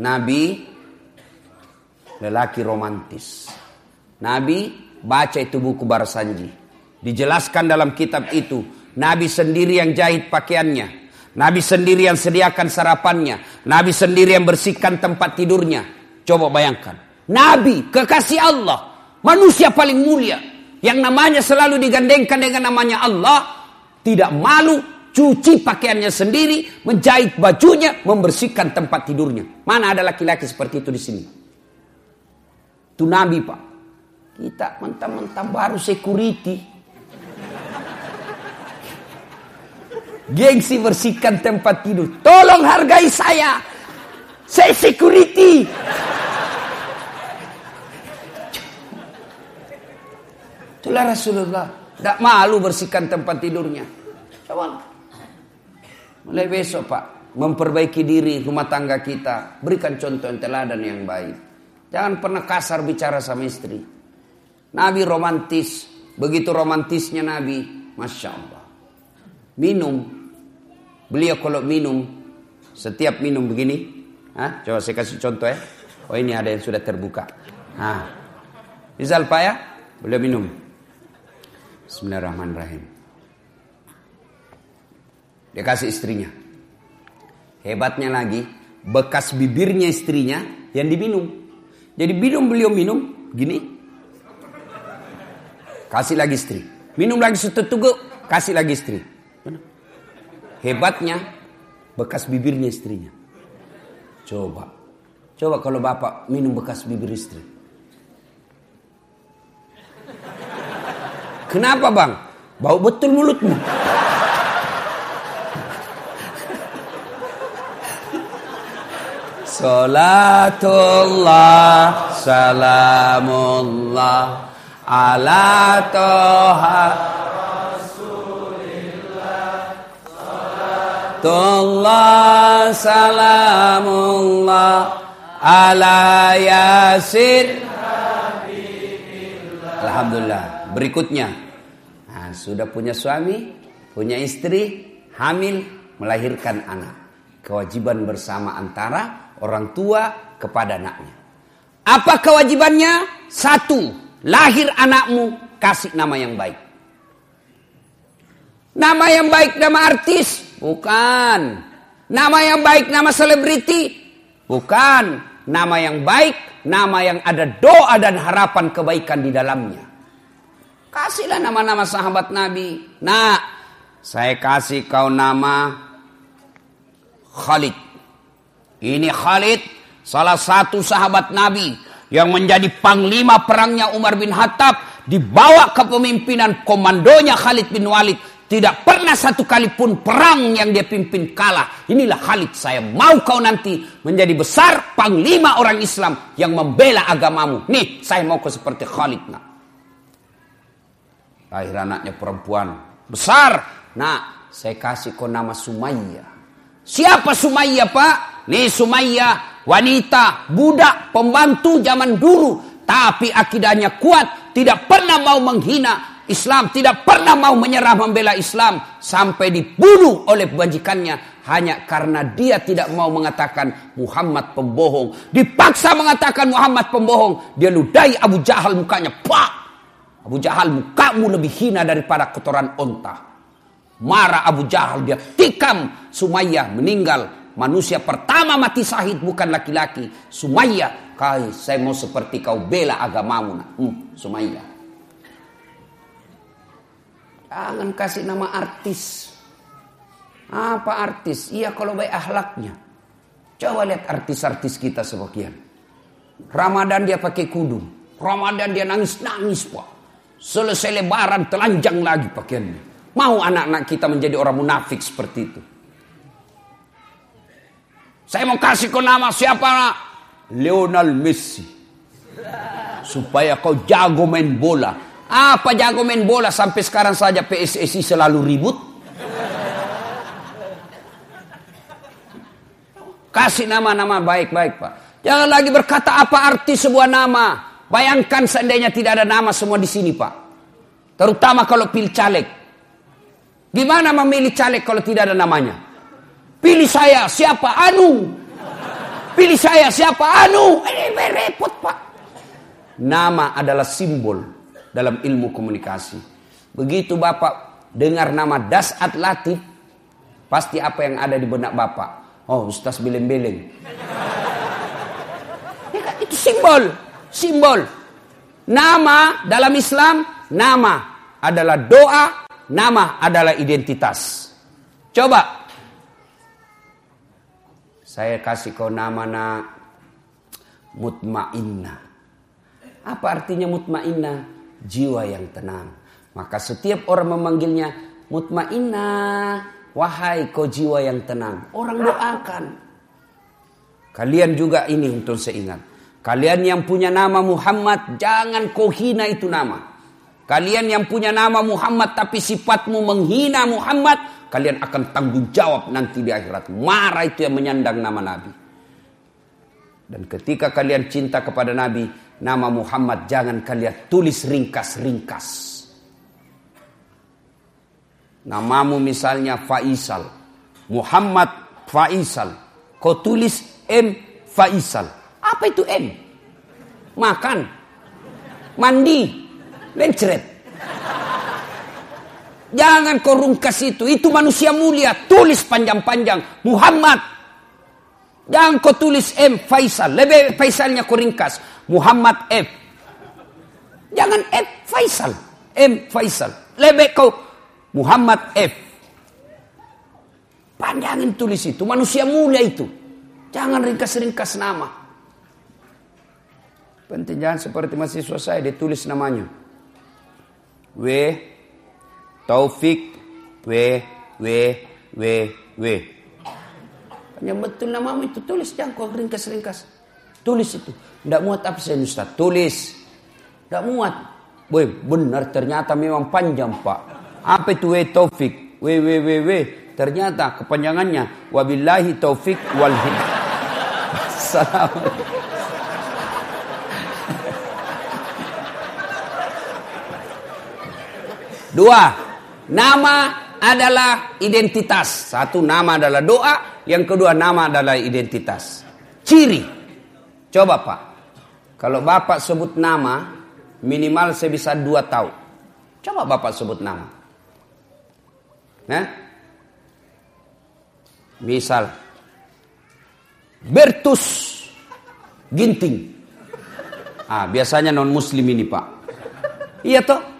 Nabi lelaki romantis. Nabi baca itu buku Barsanji. Dijelaskan dalam kitab itu, Nabi sendiri yang jahit pakaiannya. Nabi sendiri yang sediakan sarapannya. Nabi sendiri yang bersihkan tempat tidurnya. Coba bayangkan. Nabi, kekasih Allah. Manusia paling mulia. Yang namanya selalu digandengkan dengan namanya Allah tidak malu cuci pakaiannya sendiri, menjahit bajunya, membersihkan tempat tidurnya. Mana ada laki-laki seperti itu di sini? Itu Nabi Pak. Kita mentah-mentah baru security. Gengsi bersihkan tempat tidur. Tolong hargai saya. Saya security. Itulah Rasulullah. Tidak malu bersihkan tempat tidurnya. Coba. Mulai besok Pak. Memperbaiki diri rumah tangga kita. Berikan contoh yang teladan yang baik. Jangan pernah kasar bicara sama istri. Nabi romantis. Begitu romantisnya Nabi. Masya Allah. Minum. Beliau kalau minum. Setiap minum begini. Hah? Coba saya kasih contoh ya. Oh ini ada yang sudah terbuka. Nah. Misal Pak ya. Beliau minum. Bismillahirrahmanirrahim. Dia kasih istrinya. Hebatnya lagi, bekas bibirnya istrinya yang diminum. Jadi minum beliau minum, gini. Kasih lagi istri. Minum lagi setetuguk, kasih lagi istri. Hebatnya, bekas bibirnya istrinya. Coba. Coba kalau bapak minum bekas bibir istri. Kenapa bang? Bau betul mulutmu. Salatullah salamullah ala toha Salatullah salamullah ala yasin Alhamdulillah berikutnya sudah punya suami, punya istri, hamil, melahirkan anak. Kewajiban bersama antara orang tua kepada anaknya. Apa kewajibannya? Satu, lahir anakmu, kasih nama yang baik. Nama yang baik nama artis? Bukan. Nama yang baik nama selebriti? Bukan. Nama yang baik, nama yang ada doa dan harapan kebaikan di dalamnya. Kasihlah nama-nama sahabat Nabi. Nah, saya kasih kau nama Khalid. Ini Khalid, salah satu sahabat Nabi yang menjadi panglima perangnya Umar bin Khattab dibawa ke pemimpinan komandonya Khalid bin Walid. Tidak pernah satu kali pun perang yang dia pimpin kalah. Inilah Khalid. Saya mau kau nanti menjadi besar panglima orang Islam yang membela agamamu. Nih, saya mau kau seperti Khalid. Nah. Lahir anaknya perempuan. Besar. Nah, saya kasih kau nama Sumaya. Siapa Sumaya pak? Nih Sumaya, wanita, budak, pembantu zaman dulu. Tapi akidahnya kuat, tidak pernah mau menghina Islam tidak pernah mau menyerah membela Islam sampai dibunuh oleh bajikannya hanya karena dia tidak mau mengatakan Muhammad pembohong. Dipaksa mengatakan Muhammad pembohong, dia ludahi Abu Jahal mukanya. Pak, Abu Jahal mukamu lebih hina daripada kotoran onta. Marah Abu Jahal dia tikam Sumayyah meninggal. Manusia pertama mati sahid bukan laki-laki. Sumayyah, kai saya mau seperti kau bela agamamu. Hmm, Sumayyah. Jangan kasih nama artis. Apa artis? Iya kalau baik akhlaknya. Coba lihat artis-artis kita sebagian. Ramadan dia pakai kudung. Ramadan dia nangis-nangis pak. Selesai lebaran telanjang lagi pakaiannya. Mau anak-anak kita menjadi orang munafik seperti itu. Saya mau kasih kau nama siapa nak? Lionel Messi. Supaya kau jago main bola. Apa jago main bola sampai sekarang saja PSSI selalu ribut? Kasih nama-nama baik-baik Pak. Jangan lagi berkata apa arti sebuah nama. Bayangkan seandainya tidak ada nama semua di sini Pak. Terutama kalau pilih caleg. Gimana memilih caleg kalau tidak ada namanya? Pilih saya siapa? Anu. Pilih saya siapa? Anu. Ini repot Pak. Nama adalah simbol dalam ilmu komunikasi. Begitu Bapak dengar nama Dasat Latif, pasti apa yang ada di benak Bapak? Oh, Ustaz Beleng-Beleng. Ya kan? Itu simbol, simbol. Nama dalam Islam, nama adalah doa, nama adalah identitas. Coba. Saya kasih kau nama nak mutmainnah. Apa artinya mutmainnah? jiwa yang tenang. Maka setiap orang memanggilnya mutmainnah, wahai kau jiwa yang tenang. Orang doakan. Kalian juga ini untuk seingat. Kalian yang punya nama Muhammad, jangan kau hina itu nama. Kalian yang punya nama Muhammad tapi sifatmu menghina Muhammad, kalian akan tanggung jawab nanti di akhirat. Marah itu yang menyandang nama Nabi. Dan ketika kalian cinta kepada Nabi, nama Muhammad jangan kalian tulis ringkas-ringkas. Namamu misalnya Faisal. Muhammad Faisal. Kau tulis M Faisal. Apa itu M? Makan. Mandi. Mencret. Jangan kau rungkas itu. Itu manusia mulia. Tulis panjang-panjang. Muhammad. Jangan kau tulis M Faisal. Lebih Faisalnya kau ringkas. Muhammad F. Jangan F Faisal. M Faisal. Lebih kau Muhammad F. Panjangin tulis itu. Manusia mulia itu. Jangan ringkas-ringkas nama. Penting jangan seperti mahasiswa saya. Dia tulis namanya. W. Taufik. W. W. W. W. Yang betul namamu itu tulis. Jangan ringkas-ringkas. Tulis itu. Tidak muat absen Ustaz. Tulis. Tidak muat. Woi, benar ternyata memang panjang Pak. Apa itu we taufik? We we we we. Ternyata kepanjangannya wabillahi taufik wal. [LAUGHS] Assalamualaikum. Dua, nama adalah identitas. Satu nama adalah doa, yang kedua nama adalah identitas. Ciri. Coba Pak, kalau Bapak sebut nama, minimal saya bisa dua tahu. Coba Bapak sebut nama. Nah, misal Bertus Ginting. Ah, biasanya non muslim ini Pak. Iya toh?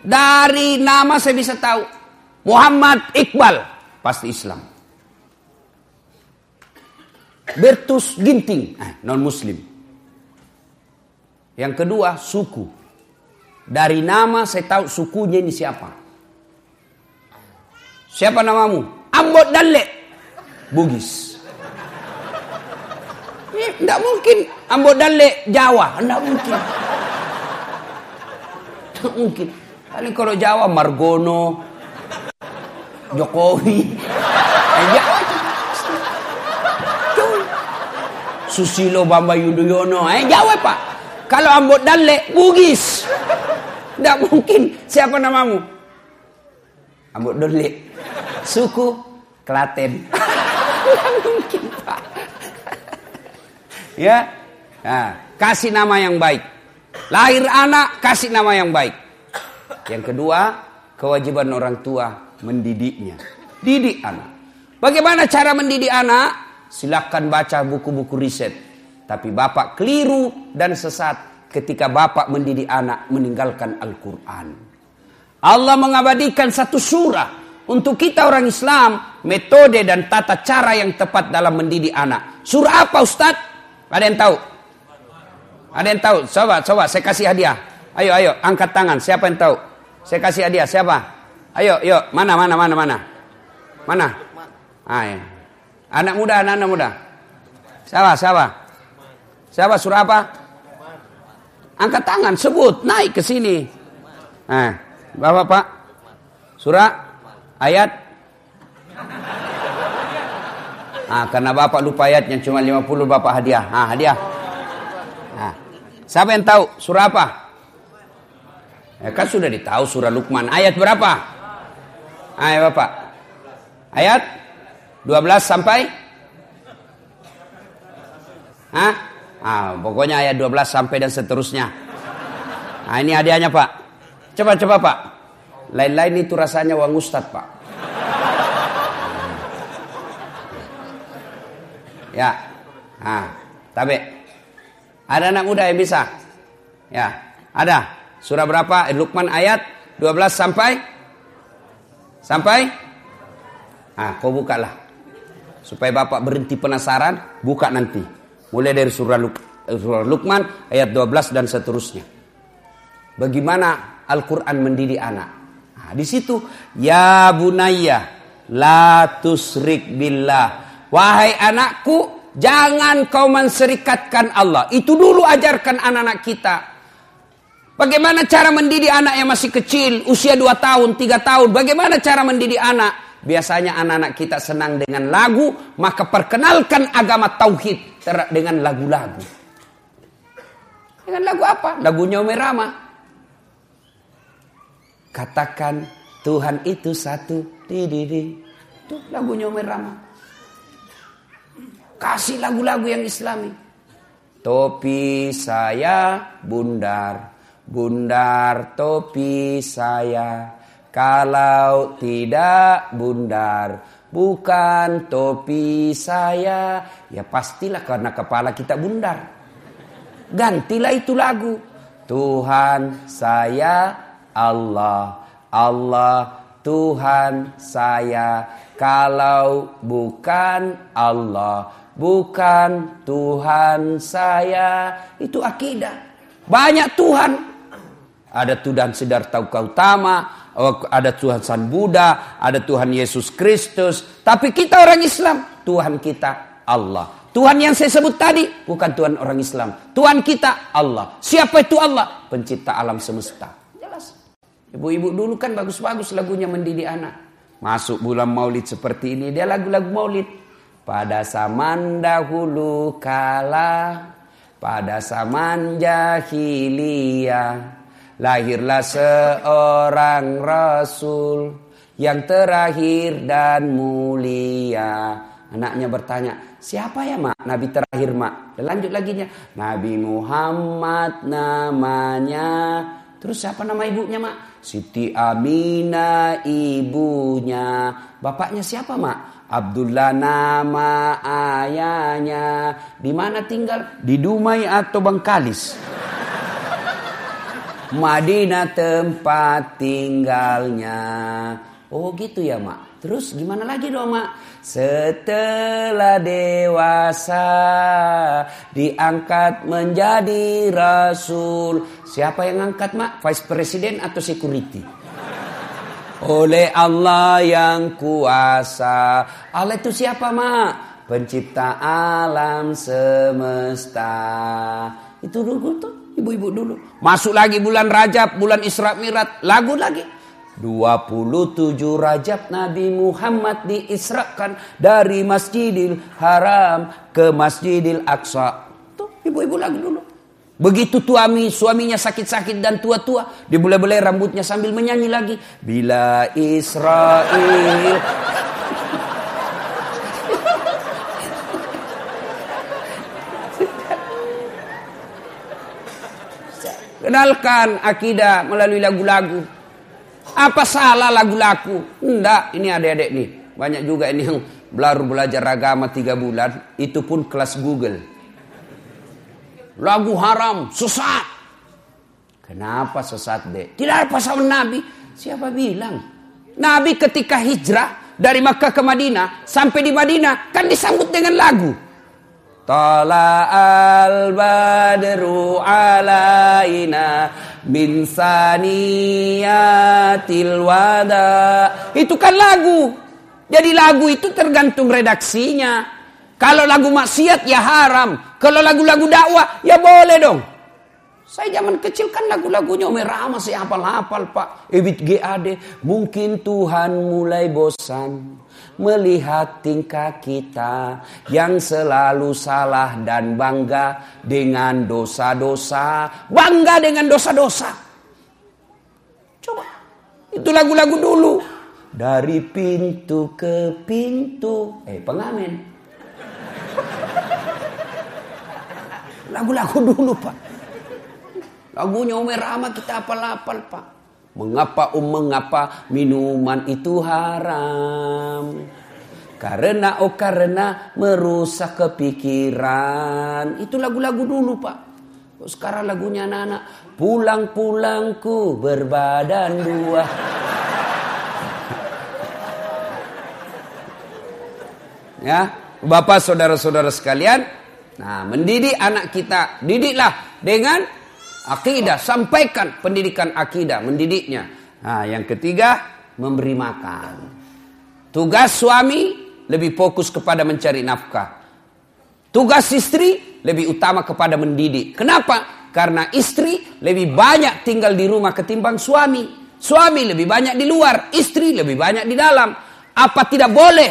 Dari nama saya bisa tahu. Muhammad Iqbal pasti Islam. Bertus Ginting, eh, non muslim. Yang kedua, suku. Dari nama saya tahu sukunya ini siapa. Siapa namamu? Ambot Dalle. Bugis. Tidak mungkin Ambot Dalle Jawa. Tidak mungkin. Tidak mungkin. Paling kalau Jawa Margono. Jokowi. Eh, Jawa Susilo Bambang Yudhoyono. Eh jawab Pak. Kalau Ambot Dalle Bugis. Tidak mungkin. Siapa namamu? Ambo Doli. Suku Klaten. Tidak mungkin Pak. ya. Nah, kasih nama yang baik. Lahir anak, kasih nama yang baik. Yang kedua, kewajiban orang tua mendidiknya. Didik anak. Bagaimana cara mendidik anak? Silahkan baca buku-buku riset. Tapi bapak keliru dan sesat ketika bapak mendidik anak meninggalkan Al-Quran. Allah mengabadikan satu surah untuk kita orang Islam metode dan tata cara yang tepat dalam mendidik anak. Surah apa Ustaz? Ada yang tahu? Ada yang tahu? Coba, coba saya kasih hadiah. Ayo, ayo, angkat tangan. Siapa yang tahu? Saya kasih hadiah. Siapa? Ayo, yuk. Mana, mana, mana, mana? Mana? Ah, ya. Anak muda, anak, anak muda. Siapa, siapa? Siapa surah apa? Angkat tangan, sebut, naik ke sini. Nah, Bapak, Pak. Surah ayat Ah, karena Bapak lupa ayatnya cuma 50 Bapak hadiah. Ah, hadiah. Nah, siapa yang tahu surah apa? Ya kan sudah ditahu surah Luqman. Ayat berapa? Ayat Bapak. Ayat 12 sampai Hah? Ah, pokoknya ayat 12 sampai dan seterusnya. Nah, ini hadiahnya, Pak. Coba coba, Pak. Lain-lain itu rasanya uang ustad, Pak. Ya. Ah, tapi ada anak muda yang bisa? Ya, ada. Surah berapa? Luqman ayat 12 sampai sampai Ah, kau bukalah. Supaya Bapak berhenti penasaran, buka nanti. Mulai dari surah, Luk, surah Luqman ayat 12 dan seterusnya. Bagaimana Al-Qur'an mendidik anak? Nah, di situ ya bunayya la tusrik billah. Wahai anakku, jangan kau menserikatkan Allah. Itu dulu ajarkan anak-anak kita. Bagaimana cara mendidik anak yang masih kecil, usia 2 tahun, 3 tahun? Bagaimana cara mendidik anak? Biasanya anak-anak kita senang dengan lagu, maka perkenalkan agama tauhid dengan lagu-lagu. Dengan lagu apa? Lagunya Rama. Katakan Tuhan itu satu. Di, di. Itu lagunya Rama. Kasih lagu-lagu yang islami. Topi saya bundar. Bundar topi saya. Kalau tidak bundar, bukan topi saya, ya pastilah karena kepala kita bundar. Gantilah itu lagu. Tuhan saya Allah, Allah Tuhan saya. Kalau bukan Allah, bukan Tuhan saya. Itu akidah. Banyak Tuhan. Ada Tuhan Siddhartha Gautama, Oh, ada Tuhan San Buddha, ada Tuhan Yesus Kristus. Tapi kita orang Islam, Tuhan kita Allah. Tuhan yang saya sebut tadi bukan Tuhan orang Islam. Tuhan kita Allah. Siapa itu Allah? Pencipta alam semesta. Jelas. Ibu-ibu dulu kan bagus-bagus lagunya mendidik anak. Masuk bulan maulid seperti ini, dia lagu-lagu maulid. Pada zaman dahulu kala, pada zaman jahiliyah, Lahirlah seorang Rasul yang terakhir dan mulia. Anaknya bertanya, siapa ya mak? Nabi terakhir mak. Dan lanjut lagi nya, Nabi Muhammad namanya. Terus siapa nama ibunya mak? Siti Aminah ibunya. Bapaknya siapa mak? Abdullah nama ayahnya. Di mana tinggal? Di Dumai atau Bangkalis? Madinah tempat tinggalnya. Oh gitu ya mak. Terus gimana lagi dong mak? Setelah dewasa diangkat menjadi rasul. Siapa yang angkat mak? Vice President atau security? Oleh Allah yang kuasa. Allah itu siapa mak? Pencipta alam semesta. Itu dulu tuh ibu-ibu dulu. Masuk lagi bulan Rajab, bulan Isra Mirat, lagu lagi. 27 Rajab Nabi Muhammad diisrakan dari Masjidil Haram ke Masjidil Aqsa. Tuh ibu-ibu lagi dulu. Begitu tuami, suaminya sakit-sakit dan tua-tua, dia boleh-boleh rambutnya sambil menyanyi lagi. Bila Israel Kenalkan akidah melalui lagu-lagu. Apa salah lagu-lagu? Enggak, ini adik-adik nih. Banyak juga ini yang baru belajar agama tiga bulan. Itu pun kelas Google. Lagu haram, sesat. Kenapa sesat dek? Tidak ada pasal Nabi. Siapa bilang? Nabi ketika hijrah dari Makkah ke Madinah. Sampai di Madinah kan disambut dengan lagu. Tala al badru alaina min saniyatil wada. Itu kan lagu. Jadi lagu itu tergantung redaksinya. Kalau lagu maksiat ya haram. Kalau lagu-lagu dakwah ya boleh dong. Saya zaman kecil kan lagu-lagunya Umi Rama saya hafal-hafal Pak. Ebit GAD. Mungkin Tuhan mulai bosan melihat tingkah kita yang selalu salah dan bangga dengan dosa-dosa. Bangga dengan dosa-dosa. Coba. Itu lagu-lagu dulu. Dari pintu ke pintu. Eh pengamen. Lagu-lagu dulu pak. Lagunya Umar Rama kita apal-apal pak. Mengapa um mengapa minuman itu haram? Karena oh karena merusak kepikiran. Itu lagu-lagu dulu pak. Sekarang lagunya anak-anak. Pulang-pulangku berbadan dua. [LAUGHS] ya, Bapak saudara-saudara sekalian. Nah, mendidik anak kita. Didiklah dengan Akidah, sampaikan pendidikan akidah, mendidiknya. Nah, yang ketiga, memberi makan. Tugas suami lebih fokus kepada mencari nafkah. Tugas istri lebih utama kepada mendidik. Kenapa? Karena istri lebih banyak tinggal di rumah ketimbang suami. Suami lebih banyak di luar, istri lebih banyak di dalam. Apa tidak boleh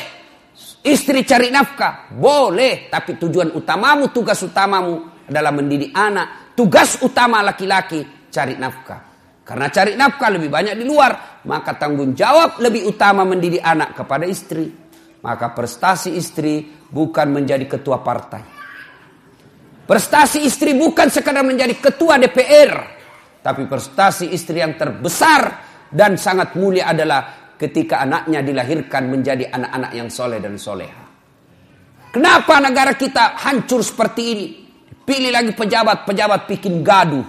istri cari nafkah? Boleh, tapi tujuan utamamu, tugas utamamu adalah mendidik anak Tugas utama laki-laki cari nafkah. Karena cari nafkah lebih banyak di luar, maka tanggung jawab lebih utama mendidik anak kepada istri. Maka prestasi istri bukan menjadi ketua partai. Prestasi istri bukan sekadar menjadi ketua DPR, tapi prestasi istri yang terbesar dan sangat mulia adalah ketika anaknya dilahirkan menjadi anak-anak yang soleh dan soleha. Kenapa negara kita hancur seperti ini? Pilih lagi pejabat-pejabat bikin gaduh.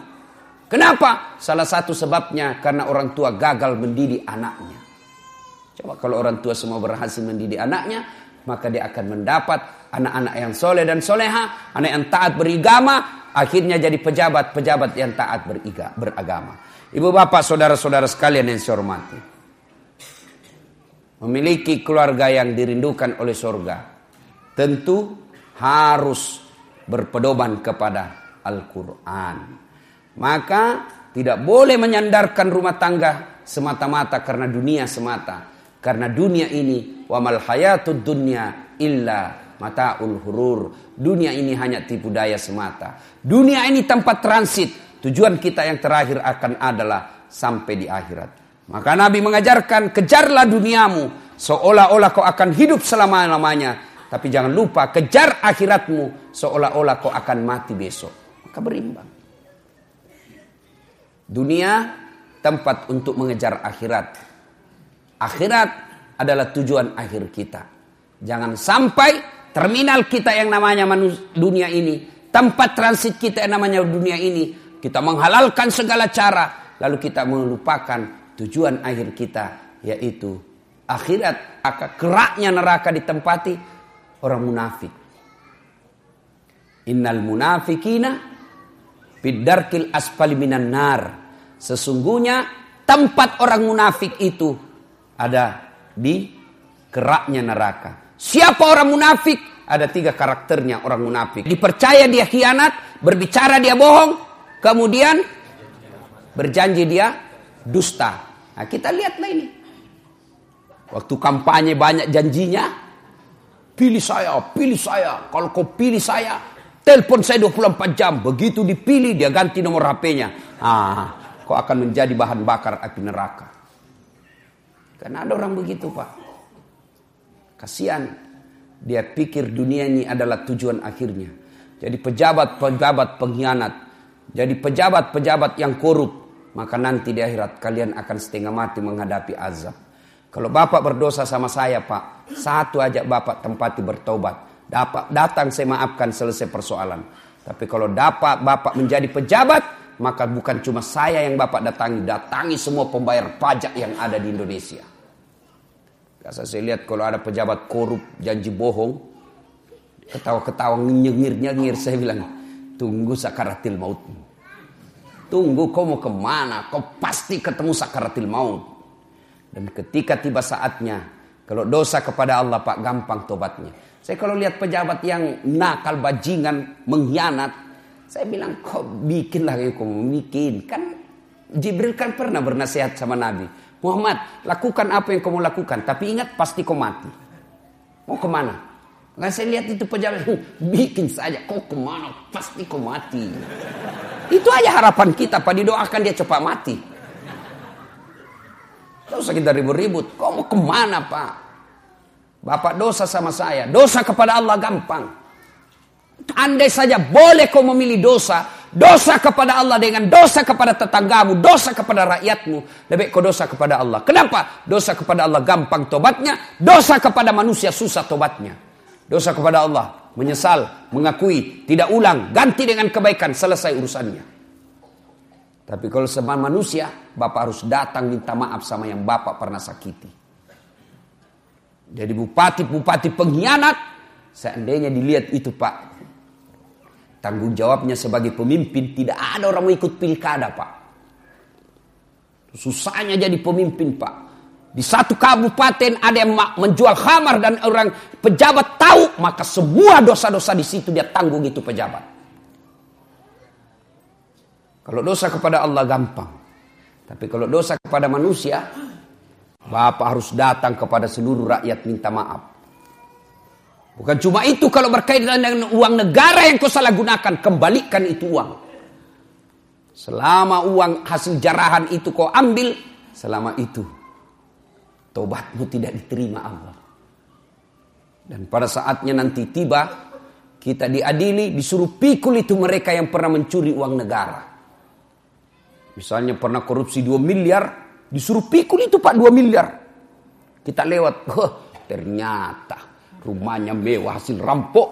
Kenapa? Salah satu sebabnya karena orang tua gagal mendidik anaknya. Coba kalau orang tua semua berhasil mendidik anaknya, maka dia akan mendapat anak-anak yang soleh dan soleha, anak yang taat beragama, akhirnya jadi pejabat-pejabat yang taat beriga, beragama. Ibu bapak saudara-saudara sekalian yang saya hormati. Memiliki keluarga yang dirindukan oleh surga. Tentu harus berpedoman kepada Al-Quran. Maka tidak boleh menyandarkan rumah tangga semata-mata karena dunia semata. Karena dunia ini wamal hayatud dunya illa mataul hurur. Dunia ini hanya tipu daya semata. Dunia ini tempat transit. Tujuan kita yang terakhir akan adalah sampai di akhirat. Maka Nabi mengajarkan kejarlah duniamu seolah-olah kau akan hidup selama-lamanya tapi jangan lupa kejar akhiratmu seolah-olah kau akan mati besok. Maka berimbang. Dunia tempat untuk mengejar akhirat. Akhirat adalah tujuan akhir kita. Jangan sampai terminal kita yang namanya dunia ini, tempat transit kita yang namanya dunia ini, kita menghalalkan segala cara, lalu kita melupakan tujuan akhir kita, yaitu akhirat. Maka keraknya neraka ditempati orang munafik. Innal munafikina bidarkil asfali minan nar. Sesungguhnya tempat orang munafik itu ada di keraknya neraka. Siapa orang munafik? Ada tiga karakternya orang munafik. Dipercaya dia khianat, berbicara dia bohong, kemudian berjanji dia dusta. Nah, kita lihatlah ini. Waktu kampanye banyak janjinya, Pilih saya, pilih saya. Kalau kau pilih saya, Telepon saya 24 jam. Begitu dipilih dia ganti nomor HP-nya. Ah, kok akan menjadi bahan bakar api neraka. Karena ada orang begitu pak. Kasihan. Dia pikir dunia ini adalah tujuan akhirnya. Jadi pejabat-pejabat pengkhianat. Jadi pejabat-pejabat yang korup. Maka nanti di akhirat kalian akan setengah mati menghadapi azab. Kalau bapak berdosa sama saya pak. Satu aja bapak tempati bertobat. Dapat datang saya maafkan selesai persoalan. Tapi kalau dapat bapak menjadi pejabat, maka bukan cuma saya yang bapak datangi, datangi semua pembayar pajak yang ada di Indonesia. Biasa saya lihat kalau ada pejabat korup, janji bohong, ketawa-ketawa nyengir-nyengir, saya bilang, tunggu sakaratil maut. Tunggu kau mau ke mana, kau pasti ketemu sakaratil maut. Dan ketika tiba saatnya, kalau dosa kepada Allah pak gampang tobatnya. Saya kalau lihat pejabat yang nakal, bajingan, mengkhianat, saya bilang kok bikin lagi kau bikin. Kan Jibril kan pernah bernasihat sama Nabi. Muhammad, lakukan apa yang kamu lakukan. Tapi ingat pasti kau mati. Mau ke mana? Nah, saya lihat itu pejabat, bikin saja. Kau ke mana? Pasti kau mati. Itu aja harapan kita, Pak. Didoakan dia cepat mati. Tidak usah kita ribut-ribut. Kau mau ke mana, Pak? Bapak dosa sama saya. Dosa kepada Allah gampang. Andai saja boleh kau memilih dosa. Dosa kepada Allah dengan dosa kepada tetanggamu. Dosa kepada rakyatmu. Lebih kau dosa kepada Allah. Kenapa? Dosa kepada Allah gampang tobatnya. Dosa kepada manusia susah tobatnya. Dosa kepada Allah. Menyesal, mengakui, tidak ulang. Ganti dengan kebaikan, selesai urusannya. Tapi kalau sama manusia, Bapak harus datang minta maaf sama yang Bapak pernah sakiti. Jadi bupati-bupati pengkhianat, seandainya dilihat itu Pak, tanggung jawabnya sebagai pemimpin tidak ada orang mau ikut pilkada Pak. Susahnya jadi pemimpin Pak. Di satu kabupaten ada yang menjual khamar dan orang pejabat tahu, maka semua dosa-dosa di situ dia tanggung itu pejabat. Kalau dosa kepada Allah gampang. Tapi kalau dosa kepada manusia, Bapak harus datang kepada seluruh rakyat minta maaf. Bukan cuma itu kalau berkaitan dengan uang negara yang kau salah gunakan, kembalikan itu uang. Selama uang hasil jarahan itu kau ambil, selama itu tobatmu tidak diterima Allah. Dan pada saatnya nanti tiba, kita diadili, disuruh pikul itu mereka yang pernah mencuri uang negara. Misalnya pernah korupsi 2 miliar, Disuruh pikul itu Pak 2 miliar. Kita lewat, huh, ternyata rumahnya mewah hasil rampok.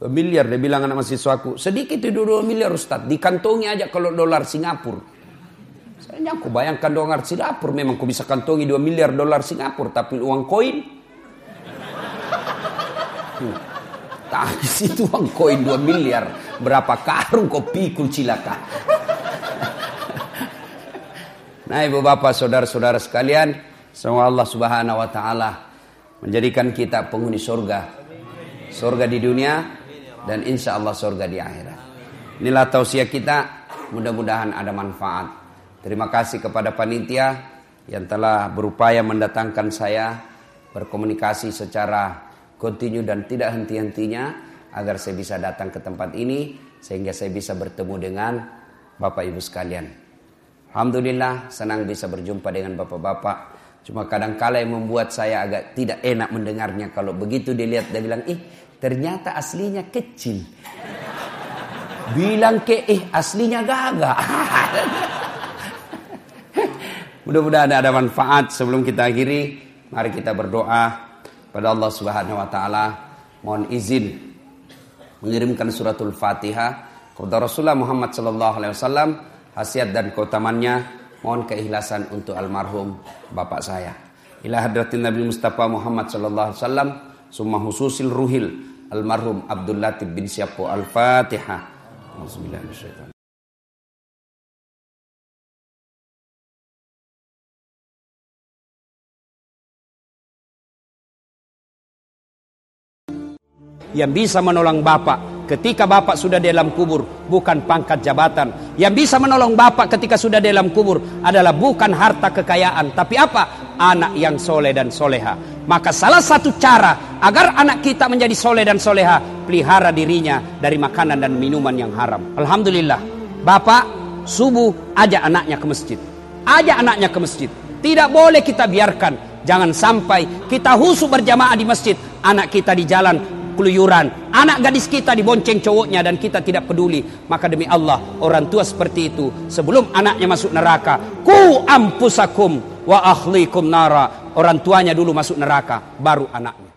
2 miliar dia bilang anak mahasiswaku. Sedikit itu 2 miliar Ustaz. Dikantongi aja kalau dolar Singapura. Saya aku bayangkan dolar Singapura. Memang aku bisa kantongi 2 miliar dolar Singapura. Tapi uang koin. Hmm. Tagis itu uang koin 2 miliar. Berapa karung kau pikul cilaka. Nah ibu bapak saudara-saudara sekalian. Semoga Allah subhanahu wa ta'ala menjadikan kita penghuni surga. Surga di dunia dan insya Allah surga di akhirat. Inilah tausiah kita. Mudah-mudahan ada manfaat. Terima kasih kepada panitia yang telah berupaya mendatangkan saya berkomunikasi secara kontinu dan tidak henti-hentinya agar saya bisa datang ke tempat ini sehingga saya bisa bertemu dengan Bapak Ibu sekalian. Alhamdulillah senang bisa berjumpa dengan bapak-bapak. Cuma kadang kala yang membuat saya agak tidak enak mendengarnya. Kalau begitu dilihat dia bilang, ih ternyata aslinya kecil. Bilang ke, ih aslinya gagah. [LAUGHS] Mudah-mudahan ada manfaat sebelum kita akhiri. Mari kita berdoa pada Allah Subhanahu wa taala. Mohon izin mengirimkan suratul Fatihah kepada Rasulullah Muhammad sallallahu alaihi wasallam khasiat dan keutamannya mohon keikhlasan untuk almarhum bapak saya. Ila hadratin Nabi Mustafa Muhammad sallallahu alaihi wasallam summa hususil ruhil almarhum Abdul Latif bin Syapo al-Fatihah. Bismillahirrahmanirrahim yang bisa menolong Bapak ketika bapak sudah dalam kubur bukan pangkat jabatan yang bisa menolong bapak ketika sudah dalam kubur adalah bukan harta kekayaan tapi apa anak yang soleh dan soleha Maka salah satu cara agar anak kita menjadi soleh dan soleha, pelihara dirinya dari makanan dan minuman yang haram. Alhamdulillah, bapak subuh ajak anaknya ke masjid. Ajak anaknya ke masjid. Tidak boleh kita biarkan. Jangan sampai kita husu berjamaah di masjid. Anak kita di jalan keluyuran. Anak gadis kita dibonceng cowoknya dan kita tidak peduli. Maka demi Allah, orang tua seperti itu sebelum anaknya masuk neraka, ku ampusakum wa akhlikum nara. Orang tuanya dulu masuk neraka, baru anaknya.